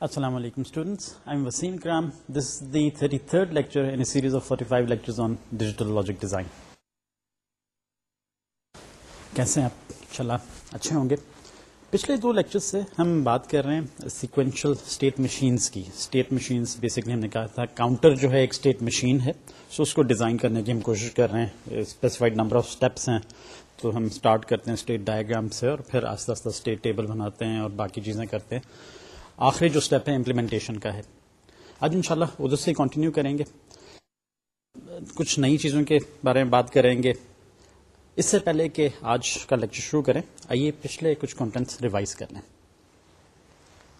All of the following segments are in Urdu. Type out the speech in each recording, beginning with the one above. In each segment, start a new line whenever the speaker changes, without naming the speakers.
السلام علیکم students I am Waseem Akram this is the thirty third lecture in series of forty five lectures on digital logic design کیسے ہیں آپ؟ انشاءاللہ اچھے ہوں گے۔ پچھلے دو لیکچر سے ہم بات کر رہے ہیں سیکوینشل اسٹیٹ مشینس کی۔ اسٹیٹ مشینس بیسکلی ہم نے کہا تھا کاؤنٹر جو ہے ایک اسٹیٹ مشین ہے۔ سو اس کو ڈیزائن کرنے کی ہم کوشش کر رہے ہیں۔ اسپیسیفائڈ نمبر آف اسٹیپس ہیں۔ تو ہم اسٹارٹ کرتے ہیں اسٹیٹ ڈائگرام سے اور پھر آستہ آستہ اسٹیٹ ٹیبل بناتے ہیں اور باقی چیزیں کرتے ہیں۔ آخری جو اسٹیپ ہے امپلیمنٹیشن کا ہے۔ آج انشاءاللہ ادھر سے کنٹینیو کریں گے۔ کچھ نئی چیزوں کے بارے میں بات کریں گے۔ اس سے پہلے کہ آج کا لیکچر شروع کریں، آئیے پچھلے کچھ کانٹینٹس ریوائز کر لیں۔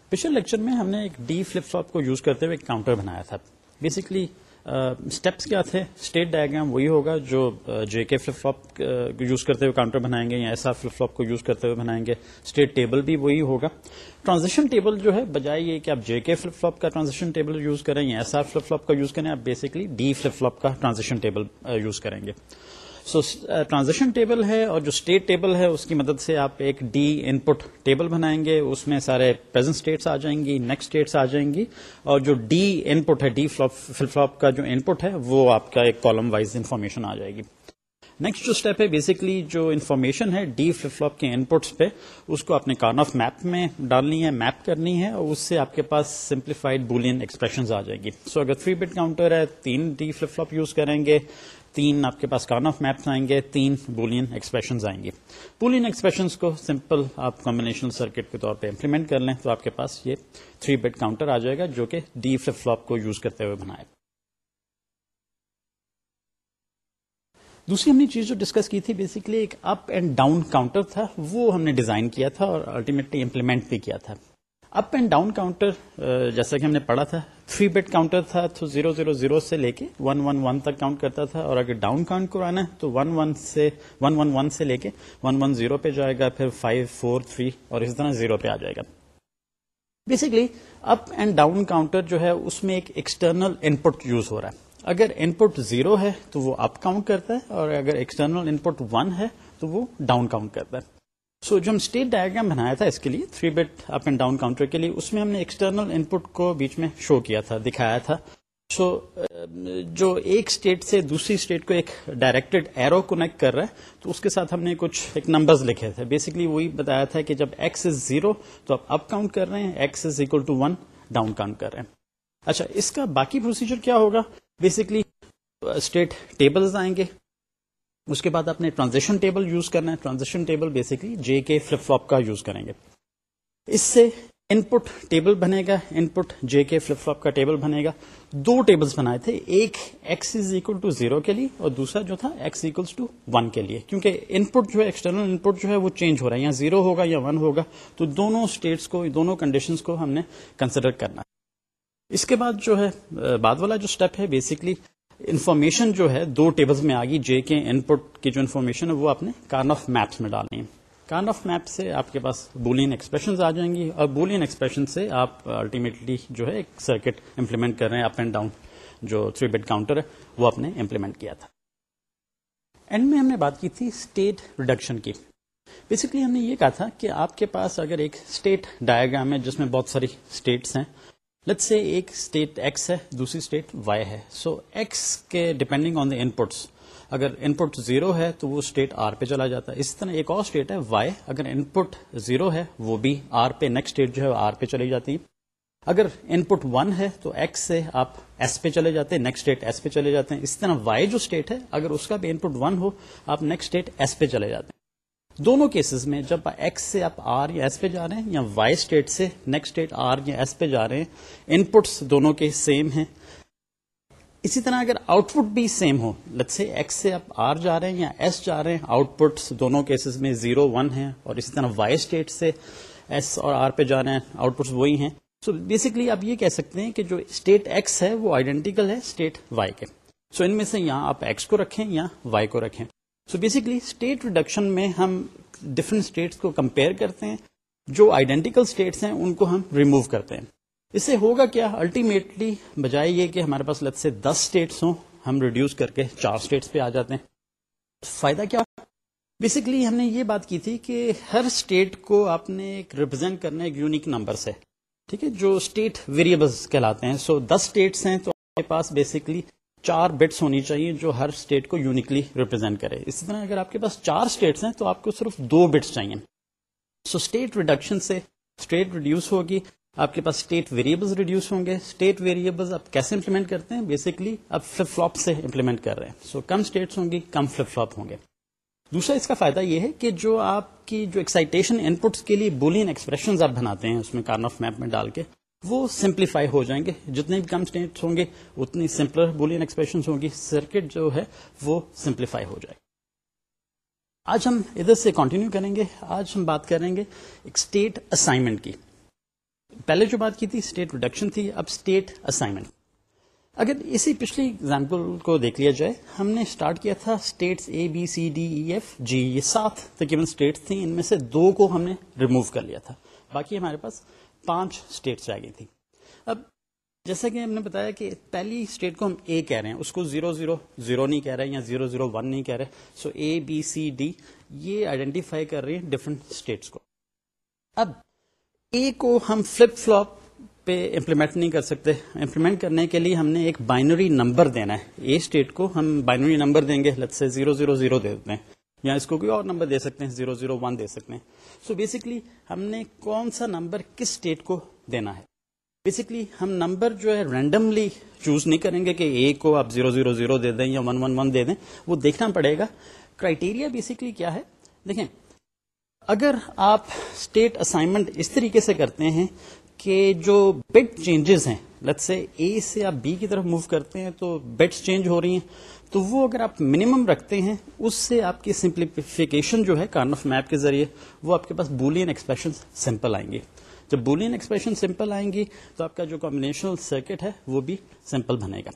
پچھلے لیکچر میں ہم نے ایک ڈی فلپ فلپ کو یوز کرتے ہوئے ایک کاؤنٹر بنایا تھا۔ بیسکلی اسٹیپس کیا تھے؟ اسٹیٹ ڈائگرام وہی ہوگا جو J K flip flop use کرتے ہوئے کاؤنٹر بنائیں گے یا ایسا فلپ فلپ کو یوز کرتے ہوئے بنائیں گے۔ اسٹیٹ ٹیبل بھی وہی ہوگا۔ ٹرانزیکشن ٹیبل جو ہے، بجائے یہ کہ آپ جے کے فلپ فلپ کا ٹرانزیکشن ٹیبل یوز کریں یا ایس آر فلپ فلپ کا یوز کریں، آپ بیسکلی ڈی فلپ فلپ کا ٹرانزیکشن ٹیبل یوز کریں گے۔ سو ٹرانزیکشن ٹیبل ہے اور جو اسٹیٹ ٹیبل ہے، اس کی مدد سے آپ ایک ڈی ان پٹ ٹیبل بنائیں گے۔ اس میں سارے پرزینٹ اسٹیٹس آ جائیں گی نیکسٹ اسٹیٹس آ جائیں گی اور جو ڈی ان پٹ ہے ڈی فلپ فلپ کا جو ان پٹ ہے، وہ آپ کا ایک کالم وائز انفارمیشن آ جائے گی۔ نیکسٹ جو اسٹیپ ہے بیسکلی جو انفارمیشن ہے ڈی فلپ فلپ کے ان پٹس پہ، اس کو اپنے کارن آف میپ میں ڈالنی ہے میپ کرنی ہے اور اس سے آپ کے پاس سمپلیفائڈ بولین ایکسپریشن آ جائے گی۔ سو اگر تھری بٹ کاؤنٹر ہے، تین ڈی فلپ فلپ یوز کریں گے۔ تین آپ کے پاس کارن آف میپس آئیں گے، تین بولین ایکسپریشن آئیں گے۔ بولین ایکسپریشن کو سمپل آپ کمبینیشنل سرکٹ کے طور پہ امپلیمنٹ کر لیں تو آپ کے پاس یہ تھری بٹ کاؤنٹر آ جائے گا جو کہ ڈی فلپ فلپ کو یوز کرتے ہوئے بنائے۔ دوسری ہم نے چیز جو ڈسکس کی تھی بیسکلی ایک اپ اینڈ ڈاؤن کاؤنٹر تھا، وہ ہم نے ڈیزائن کیا تھا اور الٹیمیٹلی امپلیمنٹ بھی کیا تھا۔ اپ اینڈ ڈاؤن کاؤنٹر جیسا کہ ہم نے پڑھا تھا، تھری بیٹ کاؤنٹر تھا تو زیرو زیرو زیرو سے لے کے ون ون ون تک کاؤنٹ کرتا تھا، اور اگر ڈاؤن کاؤنٹ کرانا ہے تو ون ون سے، ون ون ون سے لے کے ون ون زیرو پہ جائے گا، پھر فائیو فور تھری، اور اس طرح زیرو پہ آ جائے گا۔ Basically up and down counter جو ہے، اس میں ایک ایکسٹرنل ان پٹ یوز ہو رہا ہے۔ اگر ان پٹ زیرو ہے تو وہ اپ کاؤنٹ کرتا ہے، اور اگر ایکسٹرنل ان پٹ ون ہے تو وہ ڈاؤن کاؤنٹ کرتا ہے۔ سو جو ہم اسٹیٹ ڈائگرام بنایا تھا اس کے لیے three bit up and down counter کے لیے، اس میں ہم نے ایکسٹرنل ان پٹ کو بیچ میں شو کیا تھا، دکھایا تھا. سو جو ایک اسٹیٹ سے دوسری اسٹیٹ کو ایک ڈائریکٹڈ ایرو کنیکٹ کر رہا ہے، تو اس کے ساتھ ہم نے کچھ ایک نمبرز لکھے تھے. بیسکلی وہی بتایا تھا کہ جب ایکس از زیرو تو آپ اپ کاؤنٹ کر رہے ہیں X is equal to one down count کر رہے ہیں. اچھا اس کا باقی پروسیجر کیا ہوگا? بیسکلی اسٹیٹ ٹیبلز آئیں گے اس کے بعد اپنے ٹرانزیکشن ٹیبل یوز کرنا ہے۔ Transaction table basically J K flip flop کا یوز کریں گے۔ اس سے ان پٹ ٹیبل بنے گا ان پٹ جے کے فلپ فلپ کا ٹیبل بنے گا دو ٹیبلز بنائے تھے۔ ایک X is equal to zero کے لیے اور دوسرا جو تھا ایکس اکولس ٹو ون کے لیے۔ کیونکہ ان پٹ جو ہے ایکسٹرنل ان پٹ جو ہے وہ چینج ہو رہا ہے۔ یا زیرو ہوگا یا ون ہوگا۔ تو دونوں اسٹیٹس کو، دونوں کنڈیشنز کو ہم نے کنسیڈر کرنا۔ ہے اس کے بعد جو ہے، بعد والا جو اسٹیپ ہے بیسکلی انفارمیشن جو ہے، دو ٹیبلز میں آگی، جے کے ان پٹ کی جو انفارمیشن ہے، وہ آپ نے کارن آف میپس میں ڈالنی ہے کارن آف میپ سے آپ کے پاس بولین ایکسپریشن آ جائیں گی اور بولین ایکسپریشن سے آپ الٹیمیٹلی جو ہے، ایک سرکٹ امپلیمنٹ کر رہے ہیں اپ اینڈ ڈاؤن جو تھری بیڈ کاؤنٹر ہے، وہ آپ نے امپلیمنٹ کیا تھا۔ اینڈ میں ہم نے بات کی تھی اسٹیٹ ریڈکشن کی۔ بیسکلی ہم نے یہ کہا تھا کہ آپ کے پاس اگر ایک اسٹیٹ ڈایاگرام ہے، جس میں بہت ساری اسٹیٹس ہیں لت سے ایک اسٹیٹ ایکس ہے، دوسری اسٹیٹ وائی ہے. سو ایکس کے ڈیپینڈنگ آن دا ان پٹس اگر ان پٹ زیرو ہے تو وہ اسٹیٹ آر پہ چلا جاتا ہے. اسی طرح ایک اور اسٹیٹ ہے وائی اگر ان پٹ زیرو ہے وہ بھی آر پہ نیکسٹ اسٹیٹ جو ہے آر پہ چلی جاتی ہے. اگر ان پٹ ون ہے تو ایکس سے آپ ایس پہ چلے جاتے ہیں نیکسٹ اسٹیٹ ایس پہ چلے جاتے ہیں. اسی طرح وائی جو اسٹیٹ ہے، اگر اس کا بھی ان پٹ ون ہو، آپ نیکسٹ اسٹیٹ ایس پہ چلے جاتے ہیں. دونوں کیسز میں جب ایکس سے آپ آر یا ایس پہ جا رہے ہیں یا وائی اسٹیٹ سے نیکسٹ اسٹیٹ آر یا ایس پہ جا رہے ہیں ان پٹس دونوں کے سیم ہیں. اسی طرح اگر آؤٹ پٹ بھی سیم ہو لت سے ایکس سے آپ آر جا رہے ہیں یا ایس جا رہے ہیں آؤٹ پٹس دونوں کیسز میں زیرو ون ہے اور اسی طرح وائی اسٹیٹ سے ایس اور آر پہ جا رہے ہیں آؤٹ پٹس وہی ہیں. سو so بیسکلی آپ یہ کہہ سکتے ہیں کہ جو اسٹیٹ ایکس ہے وہ آئیڈینٹیکل ہے اسٹیٹ وائی کے. سو so ان میں سے یہاں آپ ایکس کو رکھیں یا وائی کو رکھیں. سو بیسکلی اسٹیٹ ریڈکشن میں ہم ڈفرنٹ اسٹیٹس کو کمپیئر کرتے ہیں. جو آئیڈینٹیکل اسٹیٹس ہیں، ان کو ہم ریموو کرتے ہیں. اس سے ہوگا کیا? الٹیمیٹلی بجائے یہ کہ ہمارے پاس لت سے دس اسٹیٹس ہوں، ہم ریڈیوس کر کے چار اسٹیٹس پہ آ جاتے ہیں. فائدہ کیا؟ بیسکلی ہم نے یہ بات کی تھی کہ ہر اسٹیٹ کو آپ نے ایک ریپرزینٹ کرنا ایک یونیک نمبر سے. ٹھیک ہے؟ جو اسٹیٹ ویریبلس کہلاتے ہیں. سو دس اسٹیٹس ہیں تو آپ کے پاس بیسکلی چار بٹس ہونی چاہیے جو ہر اسٹیٹ کو یونیکلی ریپرزینٹ کرے۔ اسی طرح اگر آپ کے پاس چار اسٹیٹس ہیں تو آپ کو صرف دو بٹس چاہیے۔ سو اسٹیٹ ریڈکشن سے اسٹیٹ ریڈیوس ہوگی آپ کے پاس اسٹیٹ ویریبلس ریڈیوس ہوں گے۔ اسٹیٹ ویریبلس آپ کیسے امپلیمنٹ کرتے ہیں؟ بیسکلی آپ فلپ فلوپ سے امپلیمنٹ کر رہے ہیں۔ سو so, کم اسٹیٹس ہوں گی کم فلپ فلوپ ہوں گے۔ دوسرا اس کا فائدہ یہ ہے کہ جو آپ کی جو ایکسائٹیشن ان پٹس کے لیے بولین ایکسپریشن آپ بناتے ہیں اس میں کارن آف میپ میں ڈال کے وہ سمپلیفائی ہو جائیں گے۔ جتنے بھی کم اسٹیٹس ہوں گے، اتنی سمپلر بولین ایکسپریشن ہوں گی۔ سرکٹ جو ہے، وہ سمپلیفائی ہو جائے آج ہم ادھر سے کنٹینیو کریں گے۔ آج ہم بات کریں گے ایک اسٹیٹ اسائنمنٹ کی۔ پہلے جو بات کی تھی اسٹیٹ ریڈکشن تھی، اب اسٹیٹ اسائنمنٹ اگر اسی پچھلی اگزامپل کو دیکھ لیا جائے، ہم نے اسٹارٹ کیا تھا states A B C D E F G یہ سات تقریباً اسٹیٹس تھیں۔ ان میں سے دو کو ہم نے ریموو کر لیا تھا۔ باقی ہمارے پاس پانچ اسٹیٹس رہ گئی تھی اب جیسا کہ ہم نے بتایا کہ پہلی اسٹیٹ کو ہم اے کہہ رہے ہیں، اس کو زیرو زیرو زیرو نہیں کہہ رہے یا زیرو زیرو ون نہیں کہہ رہے۔ So A B C D یہ آئیڈینٹیفائی کر رہے ہیں ڈفرنٹ اسٹیٹس کو۔ اب اے کو ہم فلپ فلوپ پہ امپلیمنٹ نہیں کر سکتے۔ امپلیمنٹ کرنے کے لیے ہم نے ایک بائنری نمبر دینا ہے۔ اے اسٹیٹ کو ہم بائنری نمبر دیں گے لت سے زیرو زیرو زیرو دے دیتے ہیں۔ یا اس کو کوئی اور نمبر دے سکتے ہیں، زیرو زیرو ون دے سکتے ہیں۔ سو so بیسکلی ہم نے کون سا نمبر کس اسٹیٹ کو دینا ہے؟ بیسکلی ہم نمبر جو ہے رینڈملی چوز نہیں کریں گے کہ اے کو آپ زیرو زیرو زیرو دے دیں یا ون ون ون دے دیں، وہ دیکھنا پڑے گا۔ کرائٹیریا بیسکلی کیا ہے؟ دیکھیں، اگر آپ اسٹیٹ اسائنمنٹ اس طریقے سے کرتے ہیں کہ جو بٹ چینجز ہیں لت سے اے سے آپ بی کی طرف موو کرتے ہیں تو بٹس چینج ہو رہی ہیں، تو وہ اگر آپ منیمم رکھتے ہیں، اس سے آپ کی سمپلیفیکیشن جو ہے کارن آف میپ کے ذریعے وہ آپ کے پاس بولین ایکسپریشن سمپل آئیں گے۔ جب بولین ایکسپریشن سمپل آئیں گی تو آپ کا جو کمبنیشنل سرکٹ ہے وہ بھی سمپل بنے گا۔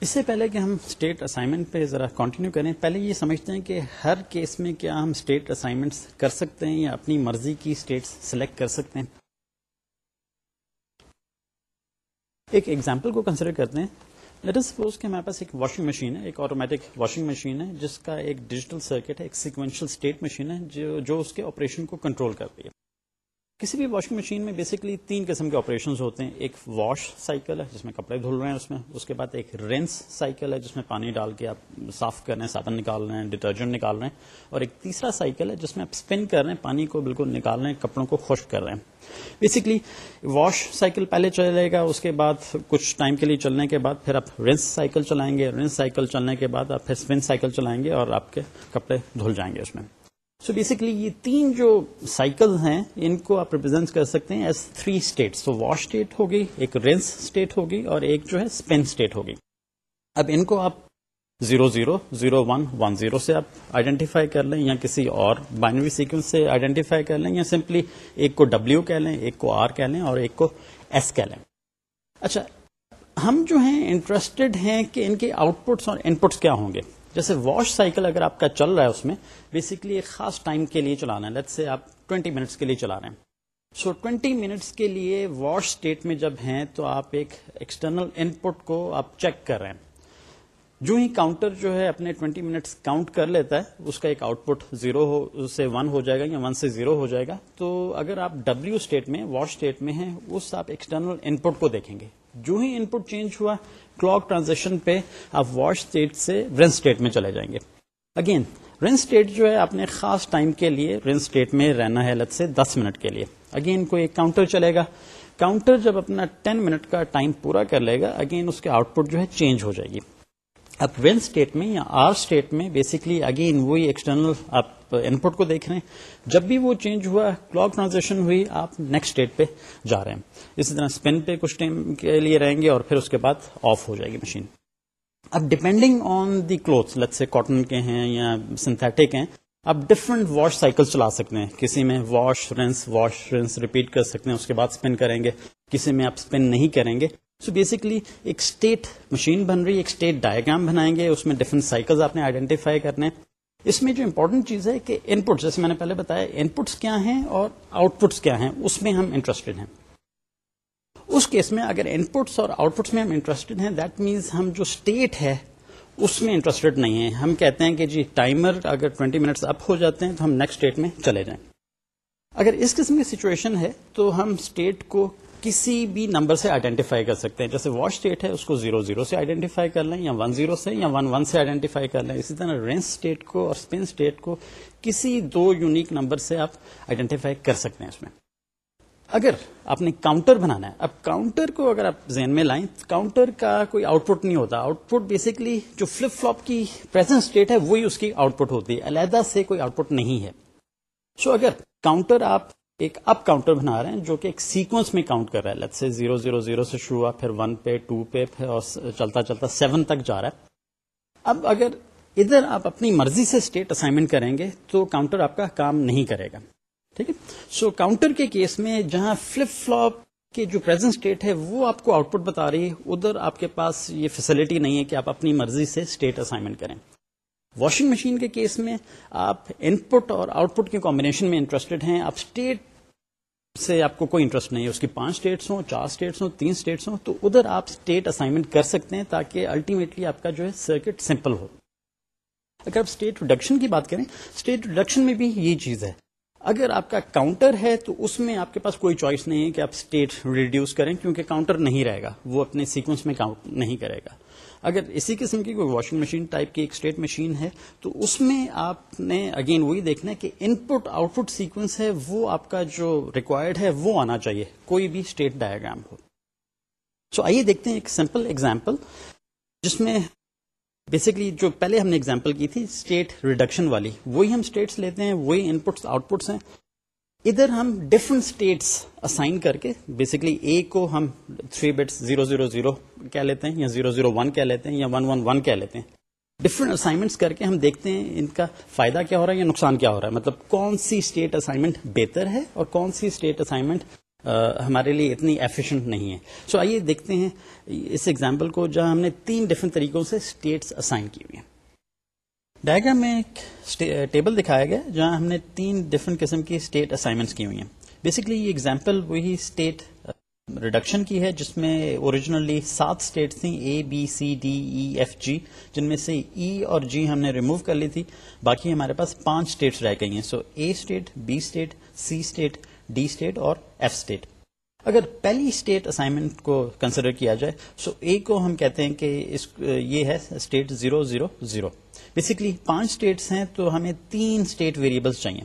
اس سے پہلے کہ ہم اسٹیٹ اسائنمنٹ پہ ذرا کنٹینیو کریں، پہلے یہ سمجھتے ہیں کہ ہر کیس میں کیا ہم اسٹیٹ اسائنمنٹس کر سکتے ہیں یا اپنی مرضی کی اسٹیٹس سلیکٹ کر سکتے ہیں۔ ایک ایگزامپل کو کنسیڈر کرتے ہیں. لیٹ از سپوز کہ ہمارے پاس ایک واشنگ مشین ہے، ایک آٹومیٹک واشنگ مشین ہے، جس کا ایک ڈیجیٹل سرکٹ ہے، ایک سیکوینشل اسٹیٹ مشین ہے، جو جو اس کے آپریشن کو کنٹرول کرتی ہے. کسی بھی واشنگ مشین میں بیسکلی تین قسم کے آپریشن ہوتے ہیں. ایک واش سائیکل ہے، جس میں کپڑے دھل رہے ہیں اس میں. اس کے بعد ایک رینس سائیکل ہے، جس میں پانی ڈال کے آپ صاف کر رہے ہیں صابن نکال رہے ہیں ڈٹرجنٹ نکال رہے ہیں. اور ایک تیسرا سائیکل ہے، جس میں آپ اسپن کر رہے ہیں، پانی کو بالکل نکال رہے ہیں، کپڑوں کو خشک کر رہے ہیں. بیسکلی واش سائیکل پہلے چلے گا، اس کے بعد کچھ ٹائم کے لیے چلنے کے بعد، پھر آپ رینس سائیکل چلائیں گے۔ رینس سائیکل چلنے کے بعد آپ پھر اسپن سائیکل چلائیں گے اور آپ کے کپڑے دھل جائیں گے اس میں۔ سو بیسکلی یہ تین جو سائیکل ہیں، ان کو آپ ریپرزینٹ کر سکتے ہیں as three state so wash state ہوگی، ایک رینس اسٹیٹ ہوگی اور ایک جو ہے اسپین اسٹیٹ ہوگی۔ اب ان کو آپ zero zero zero one one zero سے آپ آئیڈینٹیفائی کر لیں یا کسی اور بائنری سیکوینس سے آئیڈینٹیفائی کر لیں یا سمپلی ایک کو ڈبلو کہہ لیں، ایک کو آر کہہ لیں اور ایک کو ایس کہہ لیں۔ اچھا ہم جو ہیں انٹرسٹڈ ہیں کہ ان کے آؤٹ پٹس اور ان پٹس کیا ہوں گے۔ جیسے واش سائیکل اگر آپ کا چل رہا ہے اس میں بیسکلی ایک خاص ٹائم کے لیے چلانا ہے۔ لیٹ سے آپ ٹوینٹی منٹس کے لیے چلا رہے ہیں۔ سو ٹوینٹی منٹس کے لیے واش اسٹیٹ میں جب ہیں تو آپ ایک ایکسٹرنل ان پٹ کو آپ چیک کر رہے ہیں۔ جو ہی کاؤنٹر جو ہے اپنے 20 منٹس کاؤنٹ کر لیتا ہے، اس کا ایک آؤٹ پٹ زیرو سے ون ہو جائے گا یا ون سے زیرو ہو جائے گا۔ تو اگر آپ ڈبلو اسٹیٹ میں واش اسٹیٹ میں ہیں، اس آپ ایکسٹرنل ان پٹ کو دیکھیں گے۔ جو ہی ان پٹ چینج ہوا کلاک ٹرانزیکشن پہ، آپ واش اسٹیٹ سے رن اسٹیٹ میں چلے جائیں گے۔ اگین رن اسٹیٹ جو ہے اپنے خاص ٹائم کے لیے رن اسٹیٹ میں رہنا ہے لت سے دس منٹ کے لیے۔ اگین کوئی ایک کاؤنٹر چلے گا۔ کاؤنٹر جب اپنا ٹین منٹ کا ٹائم پورا کر لے گا اگین اس کے آؤٹ پٹ جو ہے چینج ہو جائے گی۔ اب وین اسٹیٹ میں یا آر اسٹیٹ میں بیسکلی اگین وہی ایکسٹرنل آپ ان پٹ کو دیکھ رہے ہیں۔ جب بھی وہ چینج ہوا کلاک ٹرانزیکشن ہوئی، آپ نیکسٹ اسٹیٹ پہ جا رہے ہیں۔ اسی طرح اسپین پہ کچھ ٹائم کے لیے رہیں گے اور پھر اس کے بعد آف ہو جائے گی مشین اب ڈپینڈنگ آن دی کلوتھ لت سے کاٹن کے ہیں یا سنتھیٹک ہیں، آپ ڈفرنٹ واش سائیکل چلا سکتے ہیں۔ کسی میں wash rinse wash rinse repeat کر سکتے ہیں، اس کے بعد اسپن کریں گے۔ کسی میں آپ اسپن نہیں کریں گے۔ سو بیسکلی ایک اسٹیٹ مشین بن رہی ہے، ایک اسٹیٹ ڈائگرام بنائیں گے، اس میں ڈفرنٹ سائیکل آپ نے آئیڈینٹیفائی کرنے اس میں جو امپورٹنٹ چیز ہے کہ ان پٹس جیسے میں نے پہلے بتایا ان پٹس کیا ہیں اور آؤٹ پٹس کیا ہیں، اس میں ہم انٹرسٹڈ ہیں۔ اس کیس میں اگر ان پٹس اور آؤٹ پٹس میں ہم انٹرسٹڈ ہیں دیٹ مینس ہم جو اسٹیٹ ہے، اس میں انٹرسٹڈ نہیں ہے ہم کہتے ہیں کہ جی ٹائمر اگر 20 منٹس اپ ہو جاتے ہیں تو ہم نیکسٹ اسٹیٹ میں چلے جائیں۔ اگر اس قسم کی سچویشن ہے، تو ہم اسٹیٹ کو کسی بھی نمبر سے آئیڈینٹیفائی کر سکتے ہیں۔ جیسے واش اسٹیٹ ہے اس کو زیرو زیرو سے آئیڈینٹیفائی کر لیں یا ون زیرو سے یا ون ون سے آئیڈینٹیفائی کر لیں۔ اسی طرح رینس اسٹیٹ کو اور اسپن اسٹیٹ کو کسی دو یونیک نمبر سے آپ آئیڈینٹیفائی کر سکتے ہیں اس میں۔ اگر آپ نے کاؤنٹر بنانا ہے اب کاؤنٹر کو اگر آپ ذہن میں لائیں کاؤنٹر کا کوئی آؤٹ پٹ نہیں ہوتا۔ آؤٹ پٹ بیسکلی جو فلپ فلوپ کی پرزینٹ اسٹیٹ ہے وہی اس کی آؤٹ پٹ ہوتی ہے۔ علیحدہ سے کوئی آؤٹ پٹ نہیں ہے۔ سو so, اگر کاؤنٹر آپ ایک اپ کاؤنٹر بنا رہے ہیں جو کہ ایک سیکوینس میں کاؤنٹ کر رہا ہے. لت سے زیرو زیرو زیرو سے شروع ہوا، پھر ون پہ ٹو پہ، پھر اور چلتا چلتا سیون تک جا رہا ہے. اب اگر ادھر آپ اپنی مرضی سے اسٹیٹ اسائنمنٹ کریں گے تو کاؤنٹر آپ کا کام نہیں کرے گا. ٹھیک ہے؟ سو کاؤنٹر کے کیس میں جہاں فلپ فلوپ کی جو پرزینٹ اسٹیٹ ہے وہ آپ کو آؤٹ پٹ بتا رہی ہے، ادھر آپ کے پاس یہ فیسلٹی نہیں ہے کہ آپ اپنی مرضی سے اسٹیٹ اسائنمنٹ کریں. واشنگ مشین کے کیس میں آپ ان پٹ اور آؤٹ پٹ کے کمبینیشن میں انٹرسٹڈ ہیں، آپ اسٹیٹ سے آپ کو کوئی انٹرسٹ نہیں ہے، اس کی پانچ اسٹیٹس ہوں، چار اسٹیٹس ہوں، تین اسٹیٹس ہوں، تو ادھر آپ اسٹیٹ اسائنمنٹ کر سکتے ہیں تاکہ الٹیمیٹلی آپ کا جو ہے سرکٹ سمپل ہو۔ اگر آپ اسٹیٹ ریڈکشن کی بات کریں اسٹیٹ ریڈکشن میں بھی یہ چیز ہے۔ اگر آپ کا کاؤنٹر ہے تو اس میں آپ کے پاس کوئی چوائس نہیں ہے کہ آپ اسٹیٹ ریڈیوس کریں، کیونکہ کاؤنٹر نہیں رہے گا، وہ اپنے سیکوینس میں کاؤنٹ نہیں کرے گا۔ اگر اسی قسم کی کوئی واشنگ مشین ٹائپ کی ایک اسٹیٹ مشین ہے، تو اس میں آپ نے اگین وہی دیکھنا ہے کہ ان پٹ آؤٹ پٹ سیکوینس ہے، وہ آپ کا جو ریکوائرڈ ہے، وہ آنا چاہیے، کوئی بھی اسٹیٹ ڈایاگرام ہو۔ سو آئیے دیکھتے ہیں ایک سمپل ایگزامپل جس میں بیسکلی جو پہلے ہم نے ایگزامپل کی تھی اسٹیٹ ریڈکشن والی۔ وہی ہم اسٹیٹس لیتے ہیں، وہی ان پٹس آؤٹ پٹس ہیں۔ ادھر ہم ڈفرنٹ اسٹیٹس اسائن کر کے بیسکلی اے کو ہم three bits zero zero zero کہہ لیتے ہیں یا زیرو زیرو ون کہہ لیتے ہیں یا ون ون ون کہہ لیتے ہیں۔ ڈفرنٹ اسائنمنٹس کر کے ہم دیکھتے ہیں ان کا فائدہ کیا ہو رہا ہے یا نقصان کیا ہو رہا ہے۔ مطلب کون سی اسٹیٹ اسائنمنٹ بہتر ہے اور کون سی اسٹیٹ اسائنمنٹ ہمارے لیے اتنی ایفیشینٹ نہیں ہے۔ سو so, آئیے دیکھتے ہیں اس ایگزامپل کو جہاں ہم نے تین ڈفرنٹ طریقوں سے اسٹیٹس اسائن کی ہوئی ہیں۔ ڈائگرام میں ایک ٹیبل دکھایا گیا جہاں ہم نے تین ڈفرنٹ قسم کی اسٹیٹ اسائنمنٹس کی ہوئی ہیں۔ بیسکلی یہ ایگزامپل وہی اسٹیٹ ریڈکشن کی ہے جس میں اوریجنلی سات اسٹیٹ تھیں A B C D E F G جن میں سے ای e اور جی ہم نے ریموو کر لی تھی۔ باقی ہمارے پاس پانچ اسٹیٹس رہ گئی ہیں۔ So A state B state C state D state اور ایف اسٹیٹ اگر پہلی اسٹیٹ اسائنمنٹ کو کنسیڈر کیا جائے سو اے کو ہم کہتے ہیں کہ اس یہ ہے state zero zero zero basically پانچ اسٹیٹس ہیں تو ہمیں تین اسٹیٹ ویریبلس چاہیے۔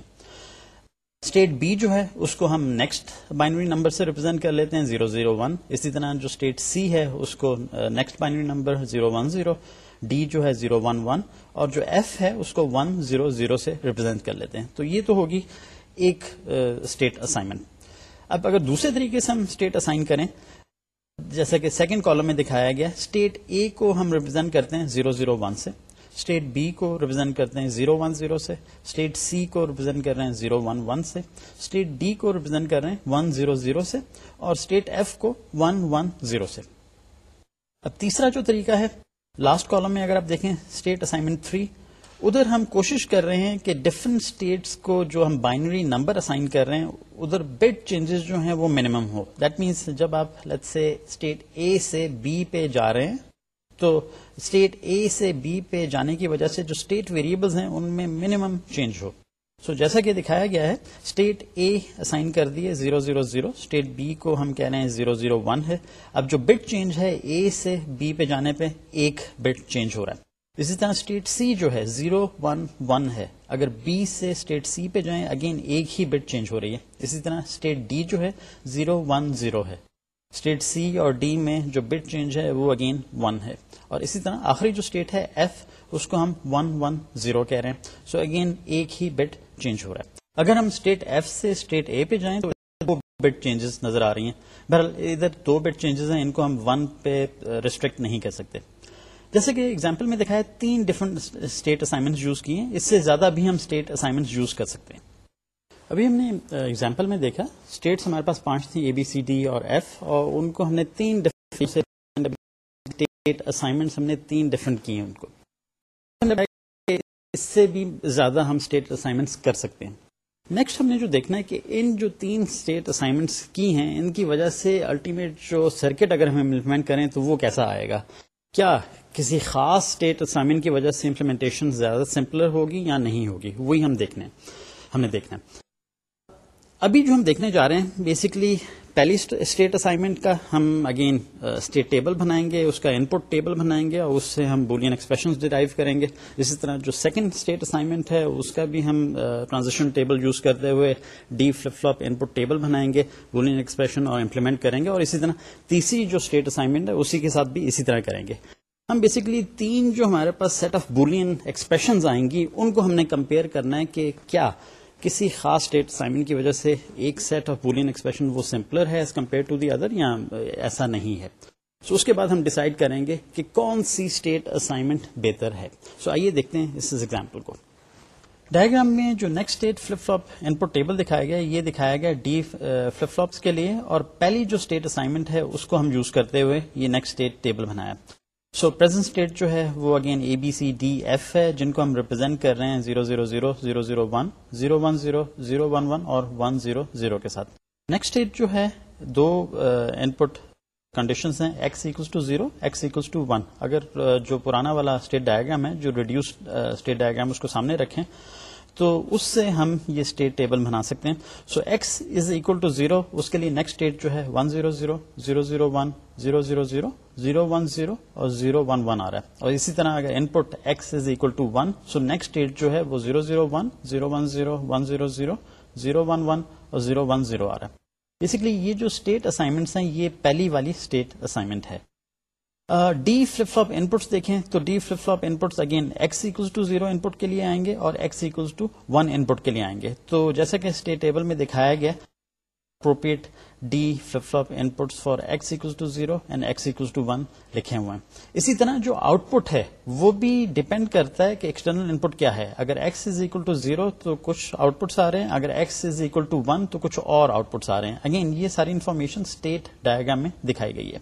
اسٹیٹ بی جو ہے، اس کو ہم نیکسٹ بائنری نمبر سے ریپرزینٹ کر لیتے ہیں زیرو زیرو ون اسی طرح جو اسٹیٹ سی ہے، اس کو next binary number zero one zero D جو ہے زیرو ون ون اور جو ایف ہے، اس کو ون زیرو زیرو سے ریپرزینٹ کر لیتے ہیں۔ تو یہ تو ہوگی ایک uh, اسٹیٹ اسائنمنٹ اب اگر دوسرے طریقے سے ہم اسٹیٹ اسائن کریں، جیسا کہ سیکنڈ کالم میں دکھایا گیا اسٹیٹ اے کو ہم ریپرزینٹ کرتے ہیں زیرو زیرو ون سے۔ اسٹیٹ بی کو ریپرزینٹ کرتے ہیں زیرو ون زیرو سے، اسٹیٹ سی کو ریپرزینٹ کر رہے ہیں زیرو ون ون سے، اسٹیٹ ڈی کو ریپرزینٹ کر رہے ہیں ون زیرو زیرو سے اور اسٹیٹ ایف کو ون ون زیرو سے۔ اب تیسرا جو طریقہ ہے لاسٹ کالم میں اگر آپ دیکھیں اسٹیٹ اسائنمنٹ تھری ادھر ہم کوشش کر رہے ہیں کہ ڈفرنٹ اسٹیٹس کو جو ہم بائنری نمبر اسائن کر رہے ہیں، ادھر بٹ چینجز جو ہیں وہ منیمم ہو۔ دیٹ مینس جب آپ لیٹ سے اسٹیٹ اے سے بی پہ جا رہے ہیں تو اسٹیٹ اے سے بی پہ جانے کی وجہ سے جو اسٹیٹ ویریبلز ہیں ان میں منیمم چینج ہو۔ سو so, جیسا کہ دکھایا گیا ہے اسٹیٹ اے اسائن کر دیے zero zero zero state B کو ہم کہہ رہے ہیں زیرو زیرو ون ہے۔ اب جو بٹ چینج ہے اے سے بی پہ جانے پہ ایک بٹ چینج ہو رہا ہے۔ اسی طرح اسٹیٹ سی جو ہے زیرو ون ون ہے۔ اگر بی سے اسٹیٹ سی پہ جائیں اگین ایک ہی بٹ چینج ہو رہی ہے۔ اسی طرح اسٹیٹ ڈی جو ہے زیرو ون زیرو ہے۔ اسٹیٹ سی اور ڈی میں جو بٹ چینج ہے وہ اگین ون ہے۔ اور اسی طرح آخری جو اسٹیٹ ہے ایف اس کو ہم ون ون زیرو کہہ رہے ہیں. سو اگین ایک ہی بٹ چینج ہو رہا ہے. اگر ہم اسٹیٹ ایف سے اسٹیٹ اے پہ جائیں تو دو بٹ چینجز نظر آ رہی ہیں. بہرحال ادھر دو بٹ چینجز ہیں، ان کو ہم ون پہ ریسٹرکٹ نہیں کر سکتے. جیسے کہ اگزامپل میں دکھایا تین ڈفرنٹ اسٹیٹ اسائنمنٹ یوز کیے ہیں، اس سے زیادہ بھی ہم اسٹیٹ اسائنمنٹ یوز کر سکتے ہیں. ابھی ہم نے ایگزامپل میں دیکھا اسٹیٹس ہمارے پاس پانچ تھی اے بی سی ڈی اور ایف اور ان کو ہم نے تین اسائنمنٹ ہم نے تین ڈفرنٹ کی ہیں ان کو۔ اس سے بھی زیادہ ہم اسٹیٹ اسائنمنٹس کر سکتے ہیں۔ نیکسٹ ہم نے جو دیکھنا ہے کہ ان جو تین اسٹیٹ اسائنمنٹس کی ہیں، ان کی وجہ سے الٹیمیٹ جو سرکٹ اگر ہم امپلیمنٹ کریں تو وہ کیسا آئے گا؟ کیا کسی خاص اسٹیٹ اسائنمنٹ کی وجہ سے امپلیمنٹیشن زیادہ سمپلر ہوگی یا نہیں ہوگی؟ وہی ہم دیکھنے ہم نے دیکھنا ہے۔ ابھی جو ہم دیکھنے جا رہے ہیں بیسکلی پہلی اسٹیٹ اسائنمنٹ کا ہم اگین اسٹیٹ ٹیبل بنائیں گے، اس کا ان پٹ ٹیبل بنائیں گے اور اس سے ہم بولین ایکسپریشن ڈرائیو کریں گے. اسی طرح جو سیکنڈ اسٹیٹ اسائنمنٹ ہے، اس کا بھی ہم ٹرانزیکشن ٹیبل یوز کرتے ہوئے D flip flop input table بنائیں گے بولین ایکسپریشن اور امپلیمنٹ کریں گے اور اسی طرح تیسری جو اسٹیٹ اسائنمنٹ ہے، اسی کے ساتھ بھی اسی طرح کریں گے. ہم بیسکلی تین جو ہمارے پاس سیٹ آف بولین ایکسپریشن آئیں گی، ان کو ہم نے کمپیئر کرنا ہے کہ کیا کسی خاص اسٹیٹ اسائنمنٹ کی وجہ سے ایک سیٹ آف بولین ایکسپریشن وہ سمپلر ہے as compare to the other یا ایسا نہیں ہے؟ سو so اس کے بعد ہم ڈسائڈ کریں گے کہ کون سی اسٹیٹ اسائنمنٹ بہتر ہے۔ سو so آئیے دیکھتے ہیں اس ایگزامپل کو۔ ڈائگرام میں جو next state flip flop input table دکھایا گیا یہ دکھایا گیا ڈی فلپ فلوپس کے لیے اور پہلی جو اسٹیٹ اسائنمنٹ ہے، اس کو ہم یوز کرتے ہوئے یہ نیکسٹ اسٹیٹ ٹیبل بنایا۔ سو پرزینٹ اسٹیٹ جو ہے، وہ again A B C D F ہے، جن کو ہم ریپرزینٹ کر رہے ہیں zero zero zero zero zero one zero one zero zero one one اور ون زیرو زیرو کے ساتھ. نیکسٹ اسٹیٹ جو ہے، دو ان پٹ کنڈیشن ہیں x equals to zero x equals to one اگر جو پرانا والا اسٹیٹ ڈائگرام ہے، جو ریڈیوس اسٹیٹ ڈائگرام اس کو سامنے رکھیں تو اس سے ہم یہ اسٹیٹ ٹیبل بنا سکتے ہیں۔ So x is equal to zero اس کے لیے نیکسٹ اسٹیٹ جو ہے one zero zero zero zero one zero zero zero zero one zero اور زیرو ون ون آ رہا ہے۔ اور اسی طرح اگر input x is equal to one so next state جو ہے وہ zero zero one zero one zero one zero zero zero one one اور زیرو ون زیرو آ رہا ہے۔ بیسکلی یہ جو اسٹیٹ اسائنمنٹس ہیں، یہ پہلی والی اسٹیٹ اسائنمنٹ ہے۔ D flip flop inputs دیکھیں تو D flip flop inputs again x equals to zero input کے لیے آئیں گے اور x equals to one input کے لیے آئیں گے۔ تو جیسا کہ اسٹیٹ ٹیبل میں دکھایا گیا appropriate D flip flop inputs for x equals to zero and x equals to one لکھے ہوئے ہیں۔ اسی طرح جو آؤٹ پٹ ہے، وہ بھی ڈپینڈ کرتا ہے کہ ایکسٹرنل ان پٹ کیا ہے۔ اگر x is equal to zero تو کچھ آؤٹ پٹس آ رہے ہیں، اگر x is equal to one تو کچھ اور آؤٹ پٹس آ رہے ہیں۔ اگین یہ ساری انفارمیشن اسٹیٹ ڈائگرام میں دکھائی گئی ہے۔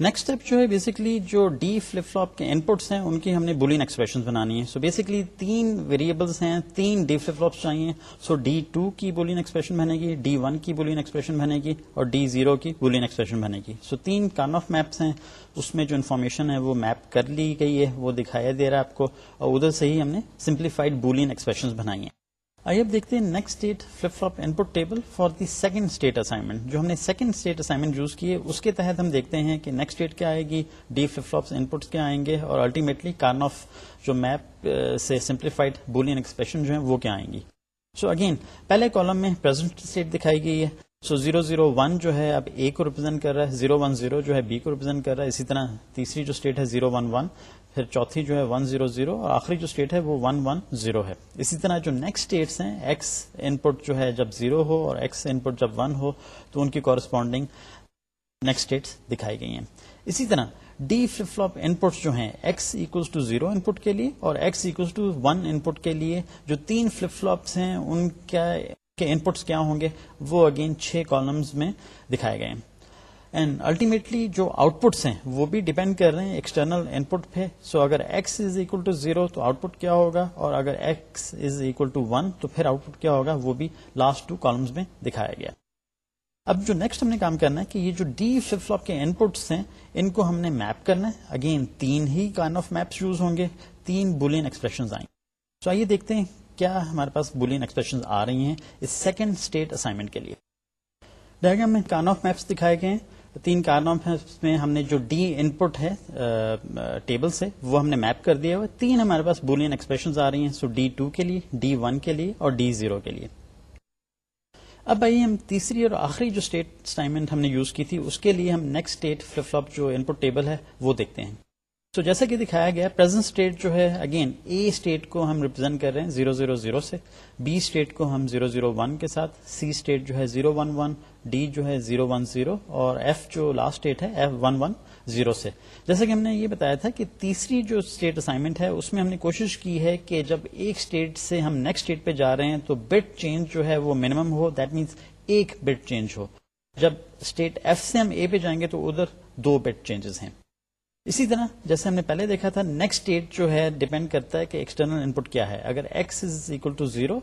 نیکسٹ اسٹیپ جو ہے بیسکلی جو ڈی فلپ فلوپ کے ان پٹس ہیں، ان کی ہم نے بولین ایکسپریشن بنانی ہے سو بیسکلی تین ویریبلس ہیں، تین ڈی فلپ فلوپس چاہیے. سو ڈی ٹو کی بولین ایکسپریشن بنے گی ڈی ون کی بولین ایکسپریشن بنے گی اور ڈی زیرو کی بولین ایکسپریشن بنے گی سو تین کان آف میپس ہیں. اس میں جو انفارمیشن ہے، وہ میپ کر لی گئی ہے، وہ دکھایا دے رہا ہے آپ کو. اور ادھر سے ہی ہم نے سمپلیفائڈ بولین ایکسپریشن بنائی ہیں. آئیے اب دیکھتے ہیں next state flip flop input table for the second state assignment جو ہم نے سیکنڈ اسٹیٹ اسائنمنٹ یوز کی ہے اس کے تحت ہم دیکھتے ہیں کہ نیکسٹ اسٹیٹ کیا آئے گی D flip flops inputs کیا آئیں گے اور الٹیمیٹلی کارن آف جو میپ uh, سے سمپلیفائڈ بولین ایکسپریشن جو ہیں وہ کیا آئیں گی۔ سو so اگین پہلے کالم میں پرزینٹ اسٹیٹ دکھائی گئی ہے۔ سو زیرو زیرو ون جو ہے اب اے کو ریپرزینٹ کر رہا ہے زیرو ون زیرو جو ہے بی کو ریپرزینٹ کر رہا ہے، اسی طرح تیسری جو اسٹیٹ ہے زیرو ون ون پھر چوتھی جو ہے ون زیرو زیرو اور آخری جو اسٹیٹ ہے وہ ون ون زیرو ہے۔ اسی طرح جو نیکسٹ اسٹیٹس ہیں ایکس ان پٹ جو ہے جب زیرو ہو اور ایکس ان پٹ جب ون ہو، تو ان کی کورسپونڈنگ نیکسٹ اسٹیٹس دکھائی گئی ہیں۔ اسی طرح D flip flop input جو ہیں x equals to zero input کے لیے اور x equals to one input کے لیے جو تین فلپ فلوپس ہیں، ان کے ان پٹس کیا ہوں گے؟ وہ اگین چھ کالمز میں دکھائے گئے ہیں۔ اینڈ الٹیمیٹلی جو آؤٹ پٹس ہیں، وہ بھی ڈیپینڈ کر رہے ہیں ایکسٹرنل ان پٹ پہ. سو اگر x is equal to zero تو آؤٹ پٹ کیا ہوگا؟ اور اگر x is equal to one تو پھر آؤٹ پٹ کیا ہوگا؟ وہ بھی لاسٹ ٹو کالمس میں دکھایا گیا. اب جو نیکسٹ ہم نے کام کرنا ہے کہ یہ جو ڈی فلپ فلپ کے ان پٹس ہیں، ان کو ہم نے میپ کرنا ہے. اگین تین ہی کائنڈ آف میپس یوز ہوں گے. تین بولین ایکسپریشن آئیں. سو آئیے دیکھتے ہیں کیا ہمارے پاس بولین ایکسپریشن آ رہی ہیں اس سیکنڈ اسٹیٹ اسائنمنٹ کے لیے. ڈائگرام میں کان آف میپس دکھائے گئے ہیں. تین کارنام اس میں ہم نے جو ڈی ان پٹ ہے ٹیبل سے، وہ ہم نے میپ کر دیا ہوا تین ہمارے پاس بولین ایکسپریشن آ رہی ہیں، سو ڈی ٹو کے لیے ڈی ون کے لیے اور ڈی زیرو کے لیے۔ اب آئیے ہم تیسری اور آخری جو اسٹیٹ اسٹائمنٹ ہم نے یوز کی تھی، اس کے لیے ہم نیکسٹ اسٹیٹ فلپ فلپ جو ان پٹ ٹیبل ہے، وہ دیکھتے ہیں۔ سو جیسا کہ دکھایا گیا پرزینٹ اسٹیٹ جو ہے اگین اے اسٹیٹ کو ہم ریپرزینٹ کر رہے ہیں زیرو زیرو زیرو سے بی اسٹیٹ کو ہم زیرو زیرو ون کے ساتھ سی اسٹیٹ جو ہے زیرو ون ون ڈی جو ہے زیرو ون زیرو اور ایف جو لاسٹ اسٹیٹ ہے ایف ون ون زیرو سے. جیسا کہ ہم نے یہ بتایا تھا کہ تیسری جو اسٹیٹ اسائنمنٹ ہے، اس میں ہم نے کوشش کی ہے کہ جب ایک اسٹیٹ سے ہم نیکسٹ اسٹیٹ پہ جا رہے ہیں تو بٹ چینج جو ہے وہ منیمم ہو دیٹ مینس ایک بٹ چینج ہو. جب اسٹیٹ ایف سے ہم اے پہ جائیں گے تو ادھر دو بٹ چینجز ہیں. اسی طرح جیسے ہم نے پہلے دیکھا تھا نیکسٹ اسٹیٹ جو ہے ڈیپینڈ کرتا ہے کہ ایکسٹرنل ان پٹ کیا ہے۔ اگر x is equal to zero